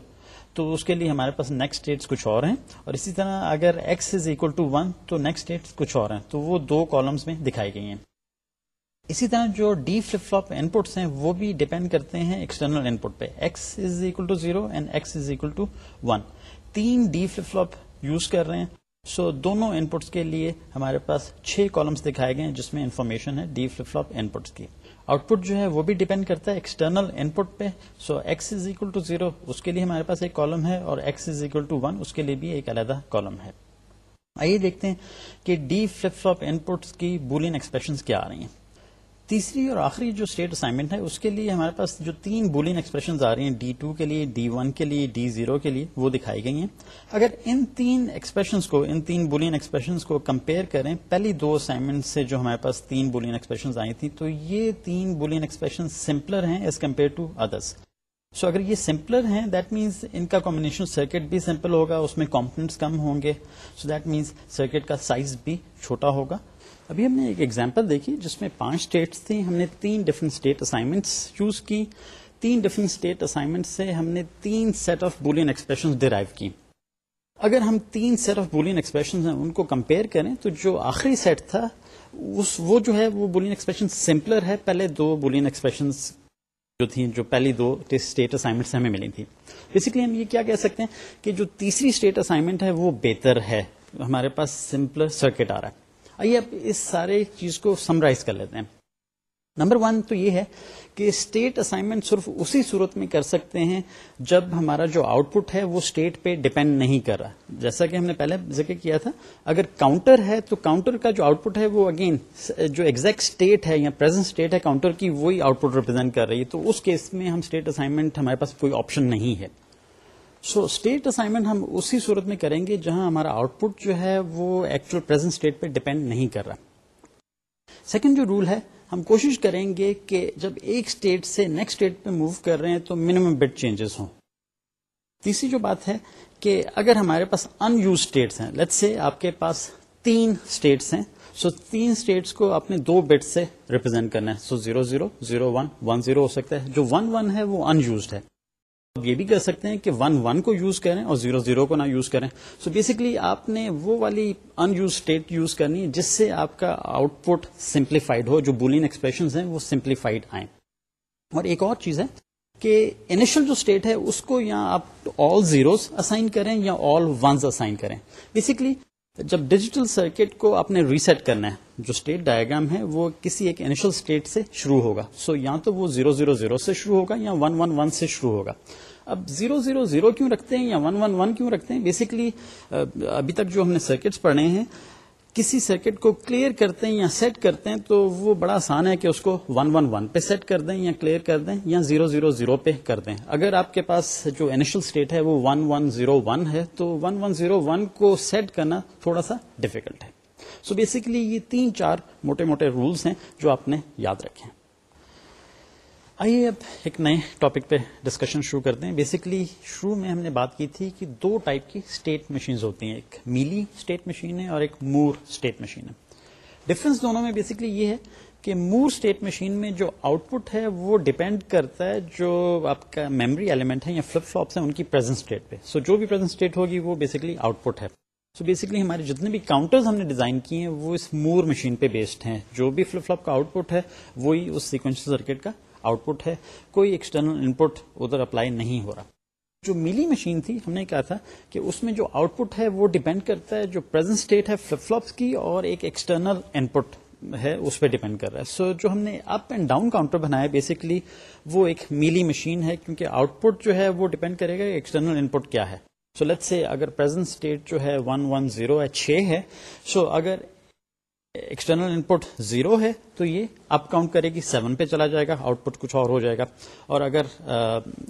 تو اس کے لیے ہمارے پاس نیکسٹ اسٹیٹس کچھ اور ہیں۔ اور اسی طرح اگر x is equal to one تو نیکسٹ اسٹیٹس کچھ اور ہیں۔ تو وہ دو کالمس میں دکھائی گئی ہیں۔ اسی طرح جو D flip flop inputs ہیں، وہ بھی ڈیپینڈ کرتے ہیں ایکسٹرنل ان پٹ پہ۔ X is equal to zero and x is equal to one تین ڈی فلپ فلپ یوز کر رہے ہیں۔ سو so, دونوں ان پٹس کے لیے ہمارے پاس چھ کالمس دکھائے گئے ہیں جس میں انفارمیشن ہے D flip flop inputs کی۔ آؤٹ پٹ جو ہے وہ بھی ڈیپینڈ کرتا ہے ایکسٹرنل ان پٹ پہ۔ So x is equal to zero اس کے لیے ہمارے پاس ایک کالم ہے اور x is equal to one اس کے لیے بھی ایک علیحدہ کالم ہے۔ آئیے دیکھتے ہیں کہ D flip flop inputs کی بولین ایکسپریشن کیا آ رہی ہیں۔ تیسری اور آخری جو اسٹیٹ اسائنمنٹ ہے، اس کے لیے ہمارے پاس جو تین بولین ایکسپریشن آ رہی ہیں ڈی ٹو کے لیے ڈی ون کے لیے ڈی زیرو کے لیے، وہ دکھائی گئی ہیں۔ اگر ان تین ایکسپریشن کو، ان تین بولین ایکسپریشن کو کمپیئر کریں، پہلی دو اسائنمنٹ سے جو ہمارے پاس تین بولین ایکسپریشن آئی تھی تو یہ تین بولین ایکسپریشن سمپلر ہیں as compare to others so اگر یہ سمپلر ہیں دیٹ مینس ان کا کمبینیشن سرکٹ بھی سمپل ہوگا، اس میں کمپوننٹس کم ہوں گے۔ سو دیٹ مینس سرکٹ کا سائز بھی چھوٹا ہوگا۔ ابھی ہم نے ایک ایگزامپل دیکھی جس میں پانچ اسٹیٹس تھیں، ہم نے تین ڈفرنٹ اسٹیٹ اسائنمنٹس چوز کی۔ تین ڈفرنٹ اسٹیٹ اسائنمنٹ سے ہم نے تین set of Boolean expression derive کی۔ اگر ہم تین سیٹ آف بولین ایکسپریشن ہیں، ان کو کمپیئر کریں تو جو آخری سیٹ تھا، اس، وہ جو ہے، وہ بولین ایکسپریشن سمپلر ہے۔ پہلے دو بولین ایکسپریشن جو تھیں، جو پہلی دو اسٹیٹ اسائنمنٹ ہمیں ملی تھی بیسکلی ہم یہ کیا کہہ سکتے ہیں کہ جو تیسری اسٹیٹ اسائنمنٹ ہے، وہ بہتر ہے۔ ہمارے پاس سمپلر سرکٹ آ رہا ہے۔ آئیے اب اس سارے چیز کو سمرائز کر لیتے ہیں۔ نمبر ون تو یہ ہے کہ اسٹیٹ اسائنمنٹ صرف اسی صورت میں کر سکتے ہیں جب ہمارا جو آؤٹ پٹ ہے وہ اسٹیٹ پہ ڈپینڈ نہیں کر رہا۔ جیسا کہ ہم نے پہلے ذکر کیا تھا، اگر کاؤنٹر ہے تو کاؤنٹر کا جو آؤٹ پٹ ہے وہ اگین جو ایگزیکٹ اسٹیٹ ہے یا پرزینٹ اسٹیٹ ہے کاؤنٹر کی وہی آؤٹ پٹ ریپرزینٹ کر رہی ہے۔ تو اس کیس میں ہم اسٹیٹ اسائنمنٹ ہمارے پاس کوئی آپشن نہیں ہے۔ سو اسٹیٹ اسائنمنٹ ہم اسی صورت میں کریں گے جہاں ہمارا آؤٹ پٹ جو ہے وہ ایکچوئل پرزینٹ اسٹیٹ پہ ڈپینڈ نہیں کر رہا۔ سیکنڈ جو رول ہے، ہم کوشش کریں گے کہ جب ایک اسٹیٹ سے نیکسٹ اسٹیٹ پہ موو کر رہے ہیں تو منیمم بٹ چینجز ہوں۔ تیسری جو بات ہے کہ اگر ہمارے پاس ان یوز اسٹیٹس ہیں لیٹ سے آپ کے پاس تین اسٹیٹس ہیں سو تین اسٹیٹس کو آپ نے دو بٹ سے ریپرزینٹ کرنا ہے۔ So zero zero zero one one zero ہو سکتا ہے۔ جو ون ون ہے وہ ان یوزڈ ہے۔ یہ بھی کر سکتے ہیں کہ ون ون کو یوز کریں اور زیرو زیرو کو نہ یوز کریں۔ سو so بیسکلی آپ نے وہ والی ان یوز اسٹیٹ یوز کرنی ہے جس سے آپ کا آؤٹ پٹ سمپلیفائڈ ہو، جو بولین ایکسپریشن ہیں، وہ سمپلیفائڈ آئیں۔ اور ایک اور چیز ہے کہ انیشل جو اسٹیٹ ہے، اس کو یا آپ آل زیروز اسائن کریں یا آل ونز اسائن کریں۔ بیسکلی جب ڈیجیٹل سرکٹ کو آپ نے ریسیٹ کرنا ہے جو اسٹیٹ ڈائگرام ہے وہ کسی ایک انیشل اسٹیٹ سے شروع ہوگا۔ سو so, یا تو وہ زیرو زیرو زیرو سے شروع ہوگا یا ون ون ون سے شروع ہوگا۔ اب زیرو زیرو زیرو کیوں رکھتے ہیں یا ون ون ون کیوں رکھتے ہیں؟ بیسکلی ابھی تک جو ہم نے سرکٹس پڑھے ہیں کسی سرکٹ کو کلیئر کرتے ہیں یا سیٹ کرتے ہیں تو وہ بڑا آسان ہے کہ اس کو ون ون ون پہ سیٹ کر دیں یا کلیئر کر دیں یا زیرو زیرو زیرو پہ کر دیں۔ اگر آپ کے پاس جو انیشل اسٹیٹ ہے وہ ون ون زیرو ون ہے تو ون ون زیرو ون کو سیٹ کرنا تھوڑا سا ڈیفیکلٹ ہے۔ سو so بیسکلی یہ تین چار موٹے موٹے رولس ہیں جو آپ نے یاد رکھے آئیے اب ایک نئے ٹاپک پہ ڈسکشن شروع کرتے ہیں. بیسکلی شروع میں ہم نے بات کی تھی کہ دو ٹائپ کی اسٹیٹ مشینز ہوتی ہیں. ایک میلی اسٹیٹ مشین ہے اور ایک مور اسٹیٹ مشین ہے. ڈفرنس دونوں میں بیسکلی یہ ہے کہ مور اسٹیٹ مشین میں جو آؤٹ پٹ ہے وہ ڈپینڈ کرتا ہے جو آپ کا میموری ایلیمنٹ ہے یا فلپ فلوپس ہیں ان کی پرزینٹ اسٹیٹ پہ. سو so جو بھی پرزینٹ اسٹیٹ ہوگی وہ بیسکلی آؤٹ پٹ ہے. سو بیسکلی ہمارے جتنے بھی کاؤنٹرز ہم نے ڈیزائن کیے ہیں وہ اس مور مشین پہ بیسڈ ہیں. جو بھی فلپ فلپ کا آؤٹ پٹ ہے وہی اس سیکوینس سرکٹ کا آؤٹ پٹ ہے کوئی ایکسٹرنل ان پٹ ادھر اپلائی نہیں ہو رہا۔ جو میلی مشین تھی ہم نے کہا تھا کہ اس میں جو آؤٹ پٹ ہے وہ ڈیپینڈ کرتا ہے جو پرزینٹ اسٹیٹ ہے فلپ فلوپس کی اور ایک ایکسٹرنل ان پٹ ہے اس پہ ڈیپینڈ کر رہا ہے۔ سو so, جو ہم نے اپ اینڈ ڈاؤن کاؤنٹر بنایا بیسکلی وہ ایک میلی مشین ہے کیونکہ آؤٹ پٹ جو ہے وہ ڈیپینڈ کرے گا ایکسٹرنل ان پٹ کیا ہے۔ سو لیٹ سے اگر پرزینٹ اسٹیٹ جو ہے ون ون زیرو ہے چھ ہے سو so, اگر ایکسٹرنل ان پٹ زیرو ہے، تو یہ اپ کاؤنٹ کرے گی سیون پہ چلا جائے گا آؤٹ پٹ کچھ اور ہو جائے گا. اور اگر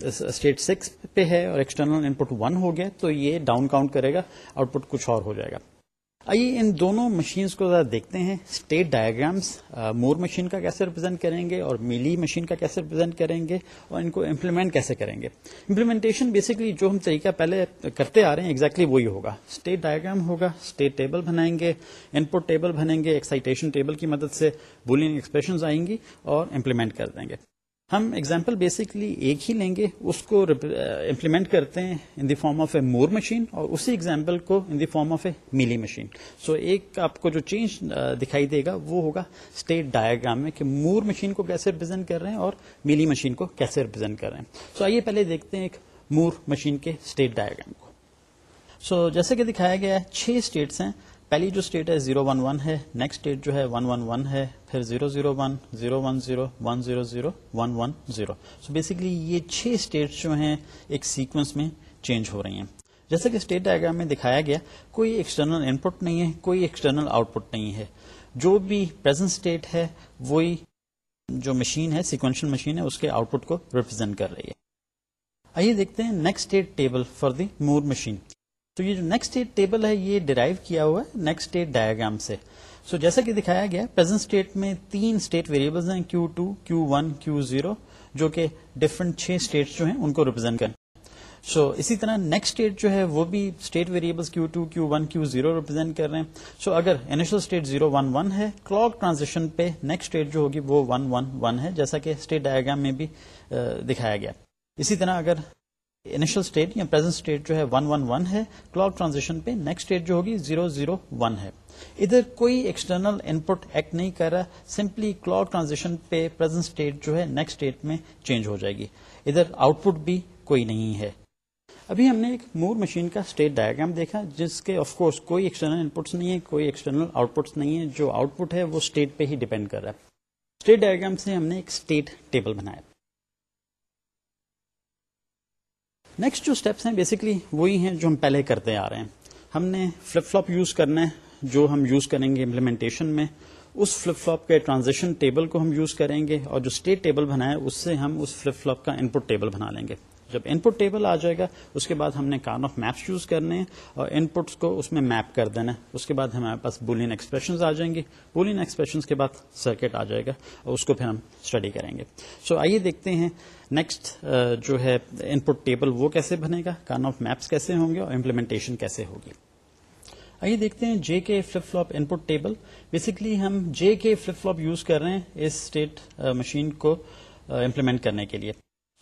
اسٹیٹ سکس پہ ہے اور ایکسٹرنل ان پٹ ون ہو گیا، تو یہ ڈاؤن کاؤنٹ کرے گا آؤٹ پٹ کچھ اور ہو جائے گا. آئیے ان دونوں مشینز کو ذرا دیکھتے ہیں۔ اسٹیٹ ڈایاگرامس مور مشین کا کیسے ریپرزینٹ کریں گے اور میلی مشین کا کیسے ریپرزینٹ کریں گے اور ان کو امپلیمنٹ کیسے کریں گے۔ امپلیمنٹیشن بیسکلی جو ہم طریقہ پہلے کرتے آ رہے ہیں ایگزیکٹلی وہی ہوگا۔ اسٹیٹ ڈایاگرام ہوگا اسٹیٹ ٹیبل بنائیں گے ان پٹ ٹیبل بنیں گے ایکسائٹیشن ٹیبل کی مدد سے بولنگ ایکسپریشن آئیں گی اور امپلیمنٹ کر دیں گے۔ ہم ایگزامپل بیسکلی ایک ہی لیں گے، اس کو امپلیمنٹ کرتے ہیں in the form of a Moore machine اور اسی ایگزامپل کو in the form of a Mealy machine so ایک آپ کو جو چینج دکھائی دے گا، وہ ہوگا اسٹیٹ ڈایاگرام میں کہ مور مشین کو کیسے ریپرزینٹ کر رہے ہیں اور میلی مشین کو کیسے ریپرزینٹ کر رہے ہیں. سو آئیے پہلے دیکھتے ہیں ایک مور مشین کے اسٹیٹ ڈایاگرام کو. سو جیسے کہ دکھایا گیا ہے، چھ اسٹیٹس ہیں۔ پہلی جو اسٹیٹ ہے زیرو ون ون ہے نیکسٹ اسٹیٹ جو ہے ون ون ون ہے، پھر zero zero one zero one zero one zero zero one one zero so basically یہ چھ اسٹیٹس جو ہیں ایک سیکوینس میں چینج ہو رہی ہیں۔ جیسے کہ اسٹیٹ ڈائگرام میں دکھایا گیا، کوئی ایکسٹرنل ان پٹ نہیں ہے، کوئی ایکسٹرنل آؤٹ پٹ نہیں ہے۔ جو بھی پرزینٹ اسٹیٹ ہے، وہی جو مشین ہے سیکوینشل مشین ہے، اس کے آؤٹ پٹ کو ریپرزینٹ کر رہی ہے۔ آئیے دیکھتے ہیں next state table for the Moore machine تو یہ جو نیکسٹ اسٹیٹ ٹیبل ہے یہ ڈرائیو کیا ہوا ہے نیکسٹ اسٹیٹ ڈایاگرام سے. سو so جیسا کہ دکھایا گیا پرزینٹ اسٹیٹ میں تین اسٹیٹ ویریبلز ہیں Q two Q one Q zero جو کہ ڈفرنٹ چھ اسٹیٹس جو ہیں ان کو ریپرزینٹ کریں. سو so, اسی طرح نیکسٹ اسٹیٹ جو ہے وہ بھی state variables Q two Q one Q zero represent کر رہے ہیں. سو so, اگر initial state zero one one ہے کلاک ٹرانزیکشن پہ نیکسٹ اسٹیٹ جو ہوگی وہ ون ون ون ہے جیسا کہ اسٹیٹ ڈایاگرام میں بھی دکھایا گیا. اسی طرح اگر انیشل اسٹیٹ یا پرزینٹ اسٹیٹ جو ہے ون ون ون ہے کلاک ٹرانزیکشن پہ نیکسٹ اسٹیٹ جو ہوگی زیرو زیرو ون ہے۔ ادھر کوئی ایکسٹرنل ان پٹ ایکٹ نہیں کر رہا سمپلی کلاک ٹرانزیکشن پہ پرزینٹ اسٹیٹ جو ہے نیکسٹ اسٹیٹ میں چینج ہو جائے گی۔ ادھر آؤٹ پٹ بھی کوئی نہیں ہے۔ ابھی ہم نے ایک مور مشین کا اسٹیٹ ڈائگرام دیکھا، جس کے آف کورس کوئی ایکسٹرنل ان پٹس نہیں ہے، کوئی ایکسٹرنل آؤٹ پٹس نہیں ہے۔ جو آؤٹ پٹ ہے وہ اسٹیٹ پہ ہی ڈیپینڈ کر رہا ہے۔ اسٹیٹ ڈائگرام سے ہم نے ایک اسٹیٹ ٹیبل بنایا۔ نیکسٹ جو اسٹیپس ہیں بیسکلی وہی ہیں جو ہم پہلے کرتے آ رہے ہیں۔ ہم نے فلپ فلاپ یوز کرنا ہے، جو ہم یوز کریں گے امپلیمنٹیشن میں، اس فلپ فلوپ کے ٹرانزیکشن ٹیبل کو ہم یوز کریں گے اور جو اسٹیٹ ٹیبل بنا ہے، اس سے ہم اس فلپ فلوپ کا ان پٹ ٹیبل بنا لیں گے۔ جب ان پٹ ٹیبل آ جائے گا اس کے بعد ہم نے کارن آف میپس یوز کرنے ہیں اور ان پٹس کو اس میں میپ کر دینا ہے۔ اس کے بعد ہمارے پاس بولین ایکسپریشن آ جائیں گے۔ بولین ایکسپریشن کے بعد سرکٹ آ جائے گا اور اس کو پھر ہم اسٹڈی کریں گے۔ سو so, آئیے دیکھتے ہیں نیکسٹ جو ہے ان پٹ ٹیبل وہ کیسے بنے گا کارن آف میپس کیسے ہوں گے اور امپلیمنٹیشن کیسے ہوگی۔ آئیے دیکھتے ہیں J K flip flop input table basically ہم J K flip flop use کر رہے ہیں اس اسٹیٹ مشین کو امپلیمنٹ کرنے کے لیے۔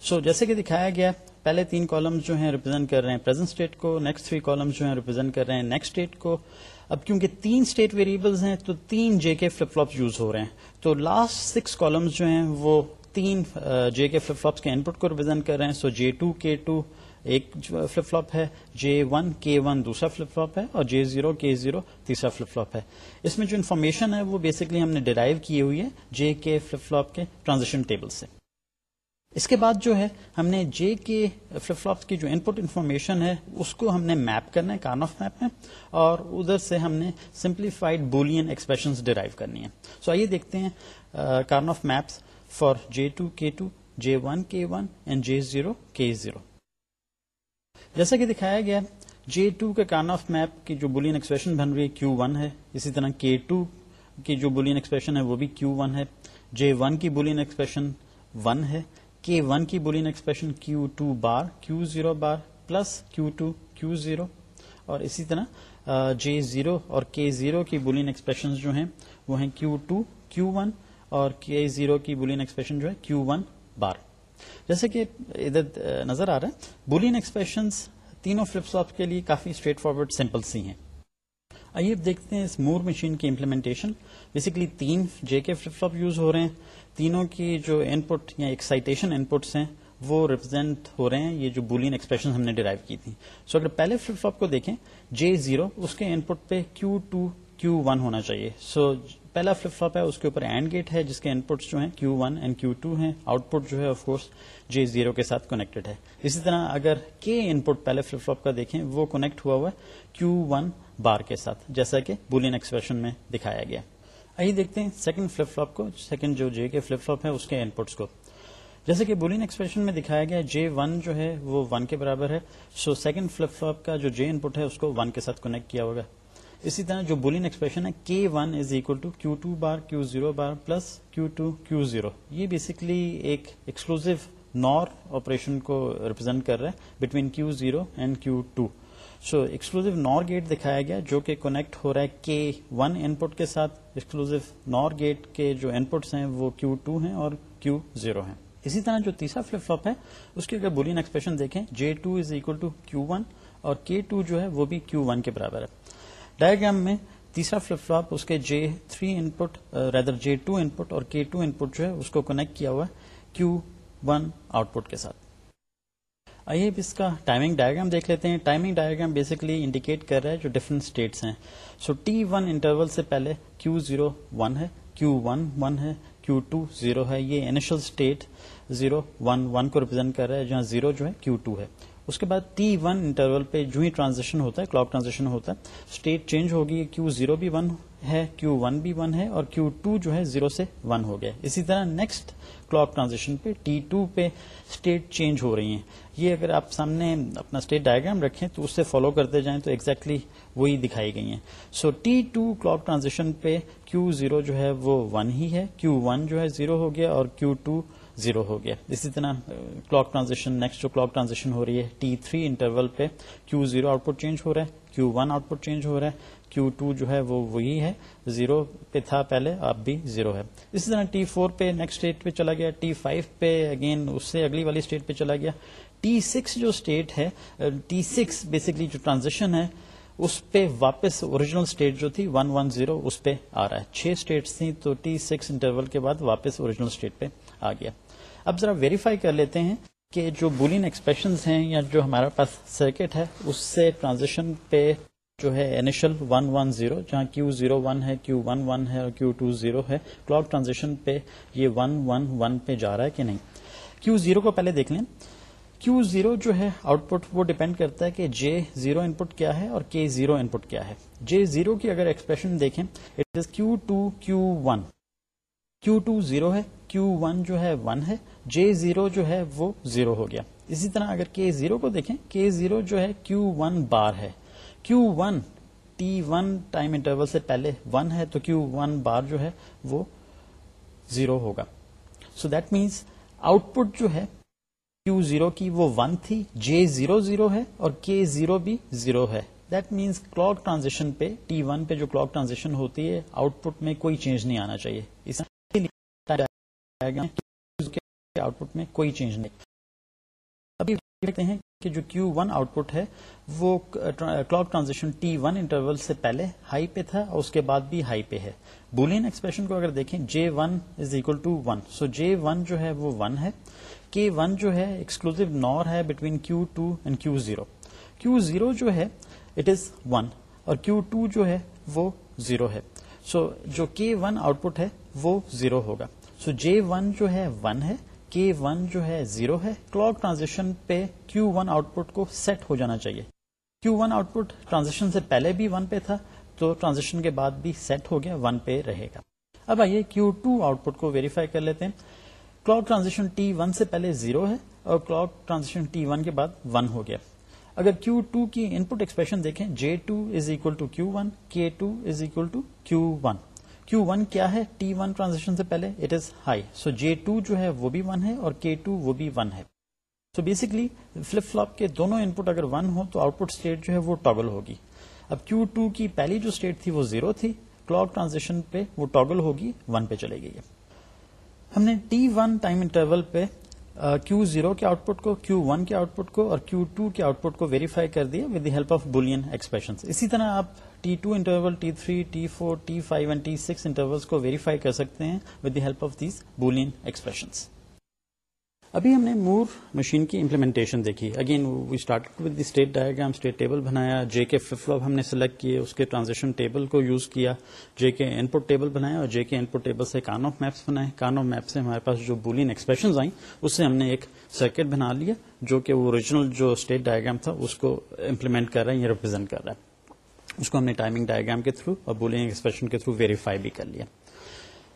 سو so, جیسے کہ دکھایا گیا پہلے تین کالمز جو ہیں ریپرزینٹ کر رہے ہیں پرزینٹ اسٹیٹ کو نیکسٹ تھری کالمز جو ہیں ریپرزینٹ کر رہے ہیں نیکسٹ اسٹیٹ کو. اب کیونکہ تین اسٹیٹ ویریبلز ہیں تو تین J K flip flops use ہو رہے ہیں. تو لاسٹ سکس کالمز جو ہیں وہ تین جے کے فلپ فلوپس کے ان پٹ کو ریپرزینٹ کر رہے ہیں. So J two K two ایک فلپ فلوپ ہے. جے ون کے ون دوسرا فلپ فلوپ ہے. اور جے زیرو کے زیرو تیسرا فلپ فلوپ ہے. اس میں جو انفارمیشن ہے وہ بیسکلی ہم نے ڈرائیو کی ہوئی ہے جے کے فلپ فلوپ کے ٹرانزیکشن ٹیبل سے. اس کے بعد جو ہے، ہم نے جے کے فلپ فلوپس کی جو ان پٹ انفارمیشن ہے، اس کو ہم نے میپ کرنا ہے کارن آف میپ میں، اور ادھر سے ہم نے سمپلیفائڈ بولین ایکسپریشن ڈرائیو کرنی ہے سو آئیے دیکھتے ہیں Karnaugh of maps for J two K two J one K one and J zero K zero جیسا کہ دکھایا گیا جے ٹو کے کارن آف میپ کی جو بولین ایکسپریشن بن رہی ہے کیو ون ہے۔ اسی طرح کے ٹو کی جو بولین ایکسپریشن ہے، وہ بھی کیو ون ہے۔ جے ون کی بولین ایکسپریشن ون ہے۔ کے ون کی Boolean expression Q two bar, Q zero bar plus Q two Q zero, اور اسی طرح جے زیرو اور کے زیرو کی بولین ایکسپریشن جو ہیں، وہ ہیں کیو ٹو، کیو ون اور کے زیرو کی بولین ایکسپریشن جو ہے، کیو ون بار۔ جیسے کہ ادھر نظر آ رہا ہے، بولین ایکسپریشن تینوں فلپ فلوپ کے لیے کافی اسٹریٹ فارورڈ سمپل سی ہیں۔ آئیے اب دیکھتے ہیں اس مور مشین کی امپلیمنٹیشن۔ بیسکلی تین J K flip flop use ہو رہے ہیں۔ تینوں کی جو ان پٹ یا ایکسائٹیشن ان پٹس ہیں، وہ ریپرزینٹ ہو رہے ہیں، یہ جو بولین ایکسپریشن ہم نے ڈرائیو کی تھی سو so اگر پہلے فلپ فلوپ کو دیکھیں جے زیرو اس کے ان پٹ پہ کیو ٹو کیو ون ہونا چاہیے۔ سو so پہلا فلپ فلوپ ہے، اس کے اوپر اینڈ گیٹ ہے، جس کے ان پٹس جو ہیں Q one and Q two ہیں۔ آؤٹ پٹ جو ہے آف کورس جے زیرو کے ساتھ کنیکٹڈ ہے۔ اسی طرح اگر کے ان پٹ پہلے فلپ فلوپ کا دیکھیں، وہ کنیکٹ ہوا ہوا ہے کیو ون بار کے ساتھ، جیسا کہ بولین ایکسپریشن میں دکھایا گیا۔ آئیے دیکھتے ہیں سیکنڈ فلپ فلوپ کو سیکنڈ جو جے کے فلپ فلوپ ہے اس کے ان پٹس کو۔ جیسے کہ بولین ایکسپریشن میں دکھایا گیا جے ون جو ہے، وہ ون کے برابر ہے۔ سو سیکنڈ فلپ فلوپ کا جو جے ان پٹ ہے، اس کو ون کے ساتھ کنیکٹ کیا ہوگا۔ اسی طرح جو بولین ایکسپریشن ہے K one is equal to Q two bar Q zero bar plus Q two Q zero یہ بیسکلی ایک ایکسکلوزو نور آپریشن کو ریپرزینٹ کر رہا ہے between Q zero and Q two so exclusive NOR gate دکھایا گیا جو کہ کنیکٹ ہو رہا ہے کے ون ان پٹ کے ساتھ. ایکسکلوزو نور گیٹ کے جو ان پٹس ہیں وہ کیو ٹو ہیں اور کیو زیرو ہیں. اسی طرح جو تیسرا فلپ فلوپ ہے، اس کی اگر بولین ایکسپریشن دیکھیں J two is equal to Q one اور کے ٹو جو ہے وہ بھی کیو ون کے برابر ہے. ڈائگرام میں تیسرا فلپ فلوپ اس کے J three input rather J two input اور کے ٹو ان پٹ جو ہے، اس کو کنیکٹ کیا ہوا ہے کیو ون آؤٹ پٹ کے ساتھ. آئیے اب اس کا ٹائمنگ ڈائگرام دیکھ لیتے ہیں۔ ٹائمنگ ڈائگرام بیسکلی انڈیکیٹ کر رہا ہے جو ڈفرنٹ اسٹیٹس ہیں۔ سو ٹی ون انٹرول سے پہلے کیو زیرو ون ہے کیو ون ون ہے کیو ٹو زیرو ہے۔ یہ initial state zero one one کو ریپرزینٹ کر رہا ہے، جہاں زیرو جو ہے کیو ٹو ہے۔ اس کے بعد ٹی ون انٹرول پہ جو ہی ٹرانزیکشن ہوتا ہے کلاک ٹرانزیکشن ہوتا ہے اسٹیٹ چینج ہوگی۔ کیو زیرو بھی ون ہے کیو ون بھی ون ہے اور کیو ٹو جو ہے زیرو سے ون ہو گیا۔ اسی طرح نیکسٹ کلاک ٹرانزیکشن پہ ٹی ٹو پہ اسٹیٹ چینج ہو رہی ہیں۔ یہ اگر آپ سامنے اپنا اسٹیٹ ڈائگرام رکھیں تو اس سے فالو کرتے جائیں تو ایگزیکٹلی وہی دکھائی گئی ہیں۔ So T two clock transition پہ کیو زیرو جو ہے وہ ون ہی ہے۔ کیو ون جو ہے زیرو ہو گیا اور کیو ٹو زیرو ہو گیا۔ اسی طرح کلاک ٹرانزیکشن نیکسٹ جو کلاک ٹرانزیکشن ہو رہی ہے ٹی تھری انٹرول پہ Q zero output change ہو رہا ہے۔ Q one output change ہو رہا ہے۔ کیو ٹو جو ہے وہ وہی ہے زیرو پہ تھا پہلے، اب بھی زیرو ہے۔ اسی طرح ٹی فور پہ نیکسٹ اسٹیٹ پہ چلا گیا ٹی فائیو پہ اگین اس سے اگلی والی اسٹیٹ پہ چلا گیا۔ ٹی سکس جو اسٹیٹ ہے ٹی سکس بیسکلی جو ٹرانزیکشن ہے، اس پہ واپس اوریجنل اسٹیٹ جو تھی ون ون زیرو اس پہ آ رہا ہے۔ چھ اسٹیٹس تھیں تو ٹی سکس انٹرول کے بعد واپس اوریجنل اسٹیٹ پہ آ گیا۔ اب ذرا ویریفائی کر لیتے ہیں کہ جو بولین ایکسپریشن ہیں یا جو ہمارا پاس سرکٹ ہے، اس سے ٹرانزیکشن پہ جو ہے انیشل ون ون زیرو جہاں کیو زیرو ون ہے کیو ون ون ہے اور کیو ٹو زیرو ہے کلاک ٹرانزیکشن پہ یہ ون ون ون پہ جا رہا ہے کہ نہیں؟ کیو زیرو کو پہلے دیکھ لیں۔ کیو زیرو جو ہے آؤٹ پٹ وہ ڈیپینڈ کرتا ہے کہ جے زیرو ان پٹ کیا ہے اور کے زیرو ان پٹ کیا ہے۔ جے زیرو کی اگر ایکسپریشن دیکھیں it is Q two Q one Q two zero ہے کیو ون جو ہے ون ہے جے زیرو جو ہے وہ زیرو ہو گیا۔ اسی طرح اگر کے زیرو کو دیکھیں کے زیرو جو ہے کیو ون بار ہے۔ Q one T one time interval سے پہلے ون ہے تو کیو ون بار جو ہے وہ زیرو ہوگا۔ So that means output جو ہے کیو زیرو کی وہ ون تھی جے زیرو زیرو ہے اور کے زیرو بھی زیرو ہے۔ دیٹ مینس کلاک ٹرانزیکشن پہ ٹی ون پہ جو کلاک ٹرانزیکشن ہوتی ہے آؤٹ پٹ میں کوئی چینج نہیں آنا چاہیے۔ اس آؤٹ پٹ میں کوئی چینج نہیں۔ دیکھتے ہیں کہ جو کیو ون آؤٹ پٹ ہے وہ clock transition T one interval سے پہلے ہائی پہ تھا اور اس کے بعد بھی ہائی پہ ہے۔ بولین ایکسپریشن کو اگر دیکھیں J one is equal to one so J one جو ہے وہ ون ہے۔ کے ون جو ہے ایکسکلوزو نور ہے between Q two and Q zero Q zero جو ہے اٹ از ون اور کیو ٹو جو ہے وہ زیرو ہے۔ سو so, جو کے ون آؤٹ پٹ ہے وہ زیرو ہوگا۔ سو جے ون جو ہے ون ہے۔ کے ون جو ہے زیرو ہے کلاک ٹرانزیکشن پہ کیو ون آؤٹ پٹ کو سیٹ ہو جانا چاہیے۔ Q one output transaction سے پہلے بھی ون پہ تھا، تو ٹرانزیکشن کے بعد بھی سیٹ ہو گیا ون پہ رہے گا۔ اب آئیے کیو ٹو آؤٹ پٹ کو ویریفائی کر لیتے ہیں۔ کلاک ٹرانزیکشن ٹی ون سے پہلے زیرو ہے اور کلاک ٹرانزیکشن ٹی ون کے بعد ون ہو گیا۔ اگر کیو ٹو کی ان پٹ ایکسپریشن دیکھیں J two is equal to Q one K two is equal to Q one Q one کیا ہے؟ ٹی ون ٹرانزیکشن سے پہلے it is high so J two جو ہے وہ بھی ون ہے اور کے ٹو وہ بھی ون ہے. سو بیسکلی فلپ فلوپ کے دونوں ان پٹ اگر ون ہو تو آؤٹ پٹ اسٹیٹ جو ہے وہ ٹاگل ہوگی. اب کیو ٹو کی پہلی جو اسٹیٹ تھی وہ زیرو تھی. کلاک ٹرانزیکشن پہ وہ ٹاگل ہوگی ون پہ چلے گئی ہم نے ٹی ون ٹائم انٹرول پہ کیو زیرو کے آؤٹ پٹ کو کیو ون کے آؤٹ پٹ کو اور کیو ٹو کے آؤٹ پٹ کو ویریفائی کر دیا with the help of Boolean expression اسی طرح آپ T two interval T three T four T five and T six intervals کو ویریفائی کر سکتے ہیں with the help of these Boolean expressions ابھی ہم نے مور مشین کی امپلیمنٹیشن دیکھی. Again we start with the state diagram state table بنایا. جے کے فلپ ہم نے سلیکٹ کیے. اس کے ٹرانزیکشن ٹیبل کو یوز کیا. جے کے ان پٹ ٹیبل بنایا اور جے کے ان پٹ ٹیبل سے کان آف میپس بنائے. کان آف میپ سے ہمارے پاس جو بولین ایکسپریشن آئیں، اس سے ہم نے ایک سرکٹ بنا لیا جو کہ وہ اوریجنل جو اسٹیٹ ڈائگرام تھا، اس کو امپلیمنٹ کر رہا ہے یا ریپرزینٹ کر رہا ہے۔ اس کو ہم نے ٹائمنگ ڈائگرام کے تھرو اور بولین ایکسپریشن کے تھرو ویریفائی بھی کر لیا۔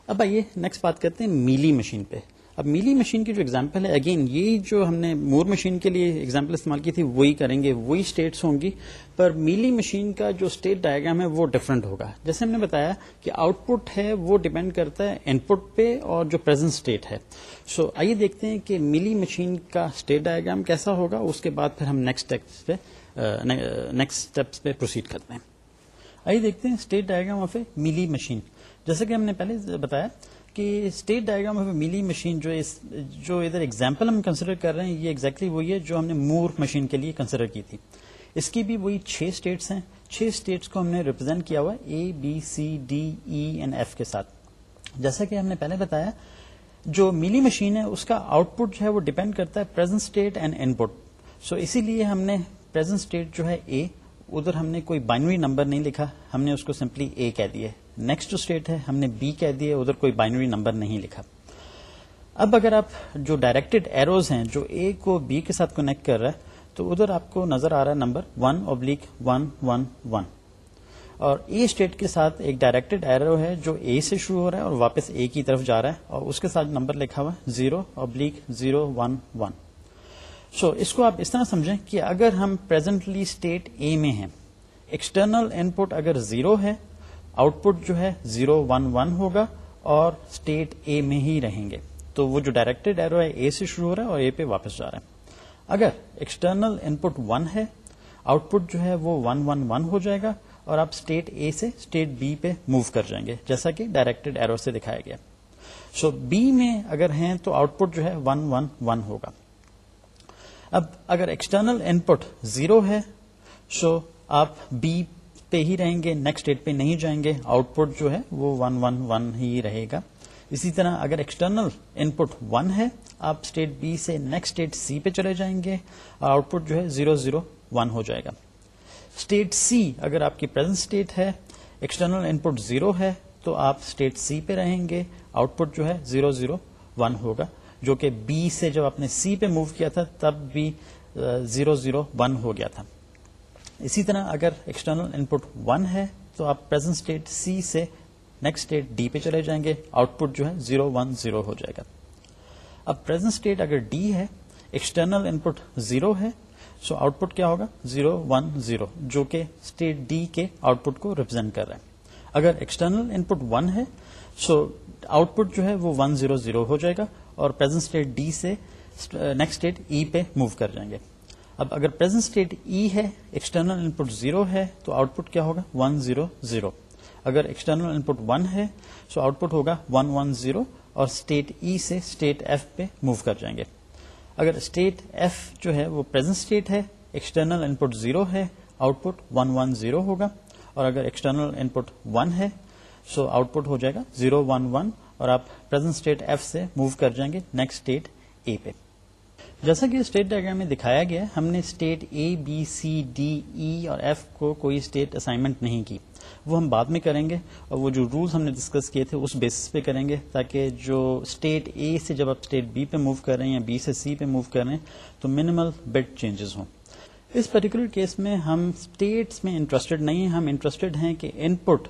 اب آئیے نیکسٹ بات کرتے ہیں میلی مشین پہ۔ اب میلی مشین کی جو ایگزامپل ہے اگین یہ جو ہم نے مور مشین کے لیے ایگزامپل استعمال کی تھی وہی کریں گے وہی اسٹیٹس ہوں گی۔ پر میلی مشین کا جو اسٹیٹ ڈائگرام ہے وہ ڈفرنٹ ہوگا۔ جیسے ہم نے بتایا کہ آؤٹ پٹ ہے وہ ڈپینڈ کرتا ہے ان پٹ پہ اور جو پرزینٹ اسٹیٹ ہے۔ سو so, آئیے دیکھتے ہیں کہ میلی مشین کا اسٹیٹ ڈائگرام کیسا ہوگا اس کے بعد پھر ہم نیکسٹ پہ نیکسٹ اسٹیپس پہ پروسیڈ کرتے ہیں۔ آئیے دیکھتے ہیں state diagram of a Mealy machine جیسا کہ ہم نے پہلے بتایا کہ state diagram of Mealy machine جو جو ادھر ایگزامپل ہم کنسیڈر کر رہے ہیں، یہ ایگزیکٹلی وہی ہے جو ہم نے مور مشین کے لیے کنسیڈر کی تھی۔ اس کی بھی وہی چھ اسٹیٹس ہیں۔ چھ اسٹیٹس کو ہم نے ریپرزینٹ کیا ہوا A B C D E and F کے ساتھ۔ جیسا کہ ہم نے پہلے بتایا، جو میلی مشین ہے، اس کا آؤٹ پٹ جو ہے وہ ڈیپینڈ کرتا ہے present state and input so اسی لیے ہم نے پرزینٹ اسٹیٹ جو ہے اے ادھر ہم نے کوئی بائنری نمبر نہیں لکھا، ہم نے اس کو سمپلی اے کہہ دیا نیکسٹ جو اسٹیٹ ہے، ہم نے بی کہہ دیا ادھر کوئی بائنری نمبر نہیں لکھا۔ اب اگر آپ جو ڈائریکٹڈ ایروز ہیں، جو اے کو بی کے ساتھ کنیکٹ کر رہا ہے، تو ادھر آپ کو نظر آ رہا ہے number one oblique one one one اور اے اسٹیٹ کے ساتھ ایک ڈائریکٹڈ ایرو ہے جو اے سے شروع ہو رہا ہے اور واپس اے کی طرف جا رہا ہے اور اس کے ساتھ نمبر لکھا ہوا zero oblique zero one one so اس کو آپ اس طرح سمجھیں کہ اگر ہم پرزینٹلی اسٹیٹ اے میں ہیں ایکسٹرنل ان پٹ اگر زیرو ہے آؤٹ پٹ جو ہے زیرو ون ون ہوگا اور اسٹیٹ اے میں ہی رہیں گے. تو وہ جو ڈائریکٹڈ ایرو ہے اے سے شروع ہو رہا ہے اور اے پہ واپس جا رہا ہے. اگر ایکسٹرنل ان پٹ ون ہے آؤٹ پٹ جو ہے وہ ون ون ون ہو جائے گا اور آپ اسٹیٹ اے سے اسٹیٹ بی پہ موو کر جائیں گے، جیسا کہ ڈائریکٹڈ ایرو سے دکھایا گیا. سو بی میں اگر ہیں تو آؤٹ پٹ جو ہے ون ون ون ہوگا. اب اگر ایکسٹرنل ان پٹ زیرو ہے سو آپ بی پہ ہی رہیں گے نیکسٹ اسٹیٹ پہ نہیں جائیں گے آؤٹ پٹ جو ہے وہ ون ون ون ہی رہے گا۔ اسی طرح اگر ایکسٹرنل ان پٹ ون ہے، آپ اسٹیٹ بی سے نیکسٹ اسٹیٹ سی پہ چلے جائیں گے آؤٹ پٹ جو ہے زیرو زیرو ون ہو جائے گا۔ اسٹیٹ سی اگر آپ کی پرزینٹ اسٹیٹ ہے ایکسٹرنل ان پٹ زیرو ہے، تو آپ اسٹیٹ سی پہ رہیں گے آؤٹ پٹ جو ہے زیرو زیرو ون ہوگا۔ جو کہ بی سے جب آپ نے سی پہ موو کیا تھا، تب بھی زیرو زیرو ون ہو گیا تھا۔ اسی طرح اگر ایکسٹرنل ان پٹ ون ہے، تو آپ پرزینٹ اسٹیٹ سی سے نیکسٹ اسٹیٹ ڈی پہ چلے جائیں گے۔ آؤٹ پٹ جو ہے زیرو ون زیرو ہو جائے گا۔ اب پرزینٹ اسٹیٹ اگر ڈی ہے ایکسٹرنل ان پٹ زیرو ہے سو آؤٹ پٹ کیا ہوگا؟ زیرو ون زیرو جو کہ اسٹیٹ ڈی کے آؤٹ پٹ کو ریپرزینٹ کر رہا ہے۔ اگر ایکسٹرنل ان پٹ ون ہے سو آؤٹ پٹ جو ہے وہ ون زیرو زیرو ہو جائے گا۔ اور پرزینٹ اسٹیٹ ڈی سے نیکسٹ اسٹیٹ ای پہ موو کر جائیں گے۔ اب اگر پرزینٹ اسٹیٹ ای ہے ایکسٹرنل ان پٹ زیرو ہے، تو آؤٹ پٹ کیا ہوگا؟ ون زیرو زیرو اگر ایکسٹرنل ان پٹ ون ہے سو آؤٹ پٹ ہوگا ون ون زیرو اور اسٹیٹ ای e سے اسٹیٹ ایف پہ موو کر جائیں گے۔ اگر اسٹیٹ ایف جو ہے، وہ پرزینٹ اسٹیٹ ہے ایکسٹرنل ان پٹ زیرو ہے output one one zero ہوگا۔ اور اگر ایکسٹرنل ان پٹ ون ہے سو آؤٹ پٹ ہو جائے گا زیرو ون ون اور آپ پرزینٹ اسٹیٹ ایف سے موو کر جائیں گے نیکسٹ اسٹیٹ اے پہ۔ جیسا کہ اسٹیٹ ڈائگرام میں دکھایا گیا ہم نے state A B C D E اور ایف کو کوئی اسٹیٹ اسائنمنٹ نہیں کی۔ وہ ہم بعد میں کریں گے اور وہ جو رولز ہم نے ڈسکس کیے تھے، اس بیسس پہ کریں گے تاکہ جو اسٹیٹ اے سے جب آپ اسٹیٹ بی پہ موو کر رہے ہیں یا بی سے سی پہ موو کر رہے ہیں، تو منیمل بٹ چینجز ہوں۔ اس پرٹیکولر کیس میں ہم اسٹیٹس میں انٹرسٹڈ نہیں ہیں، ہم انٹرسٹڈ ہیں کہ ان پٹ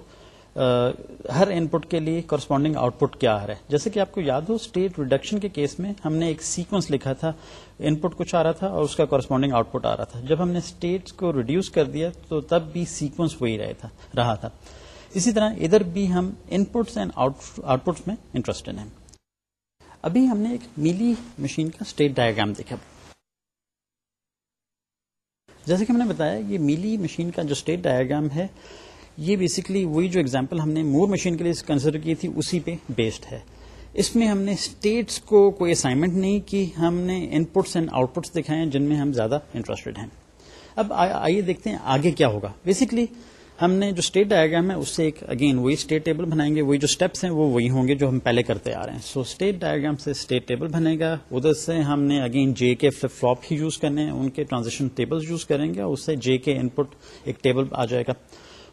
ہر ان پٹ کے لیے کورسپونڈنگ آؤٹ پٹ کیا آ رہا ہے؟ جیسے کہ آپ کو یاد ہو اسٹیٹ ریڈکشن کے کیس میں ہم نے ایک سیکوینس لکھا تھا ان پٹ کچھ آ رہا تھا اور اس کا کورسپونڈنگ آؤٹ پٹ آ رہا تھا۔ جب ہم نے اسٹیٹ کو ریڈیوس کر دیا تو تب بھی سیکوینس وہی رہا تھا۔ اسی طرح ادھر بھی ہم ان پٹس اینڈ آؤٹ پٹس میں انٹرسٹڈ ہیں۔ ابھی ہم نے ایک میلی مشین کا اسٹیٹ ڈائگرام دیکھا۔ جیسے کہ ہم نے بتایا، یہ میلی مشین کا جو اسٹیٹ ڈائگرام ہے یہ بیسکلی وہی جو اگزامپل ہم نے مور مشین کے لیے کنسیڈر کی تھی، اسی پہ بیسڈ ہے۔ اس میں ہم نے اسٹیٹس کو کوئی اسائنمنٹ نہیں کی، ہم نے ان پٹس اینڈ آؤٹ پٹس دکھائے جن میں ہم زیادہ انٹرسٹڈ ہیں۔ اب آئیے دیکھتے ہیں آگے کیا ہوگا۔ بیسکلی ہم نے جو اسٹیٹ ڈایاگرام ہے، اس سے ایک اگین وہی اسٹیٹ ٹیبل بنائیں گے۔ وہی جو اسٹیپس ہیں، وہ وہی ہوں گے جو ہم پہلے کرتے آ رہے ہیں۔ سو اسٹیٹ ڈایاگرام سے اسٹیٹ ٹیبل بنے گا۔ ادھر سے ہم نے اگین جے کے فلپ فلوپ ہی یوز کرنے ہیں۔ ان کے ٹرانزیکشن ٹیبل یوز کریں گے اور اس سے جے کے ان پٹ ایک ٹیبل آ جائے گا۔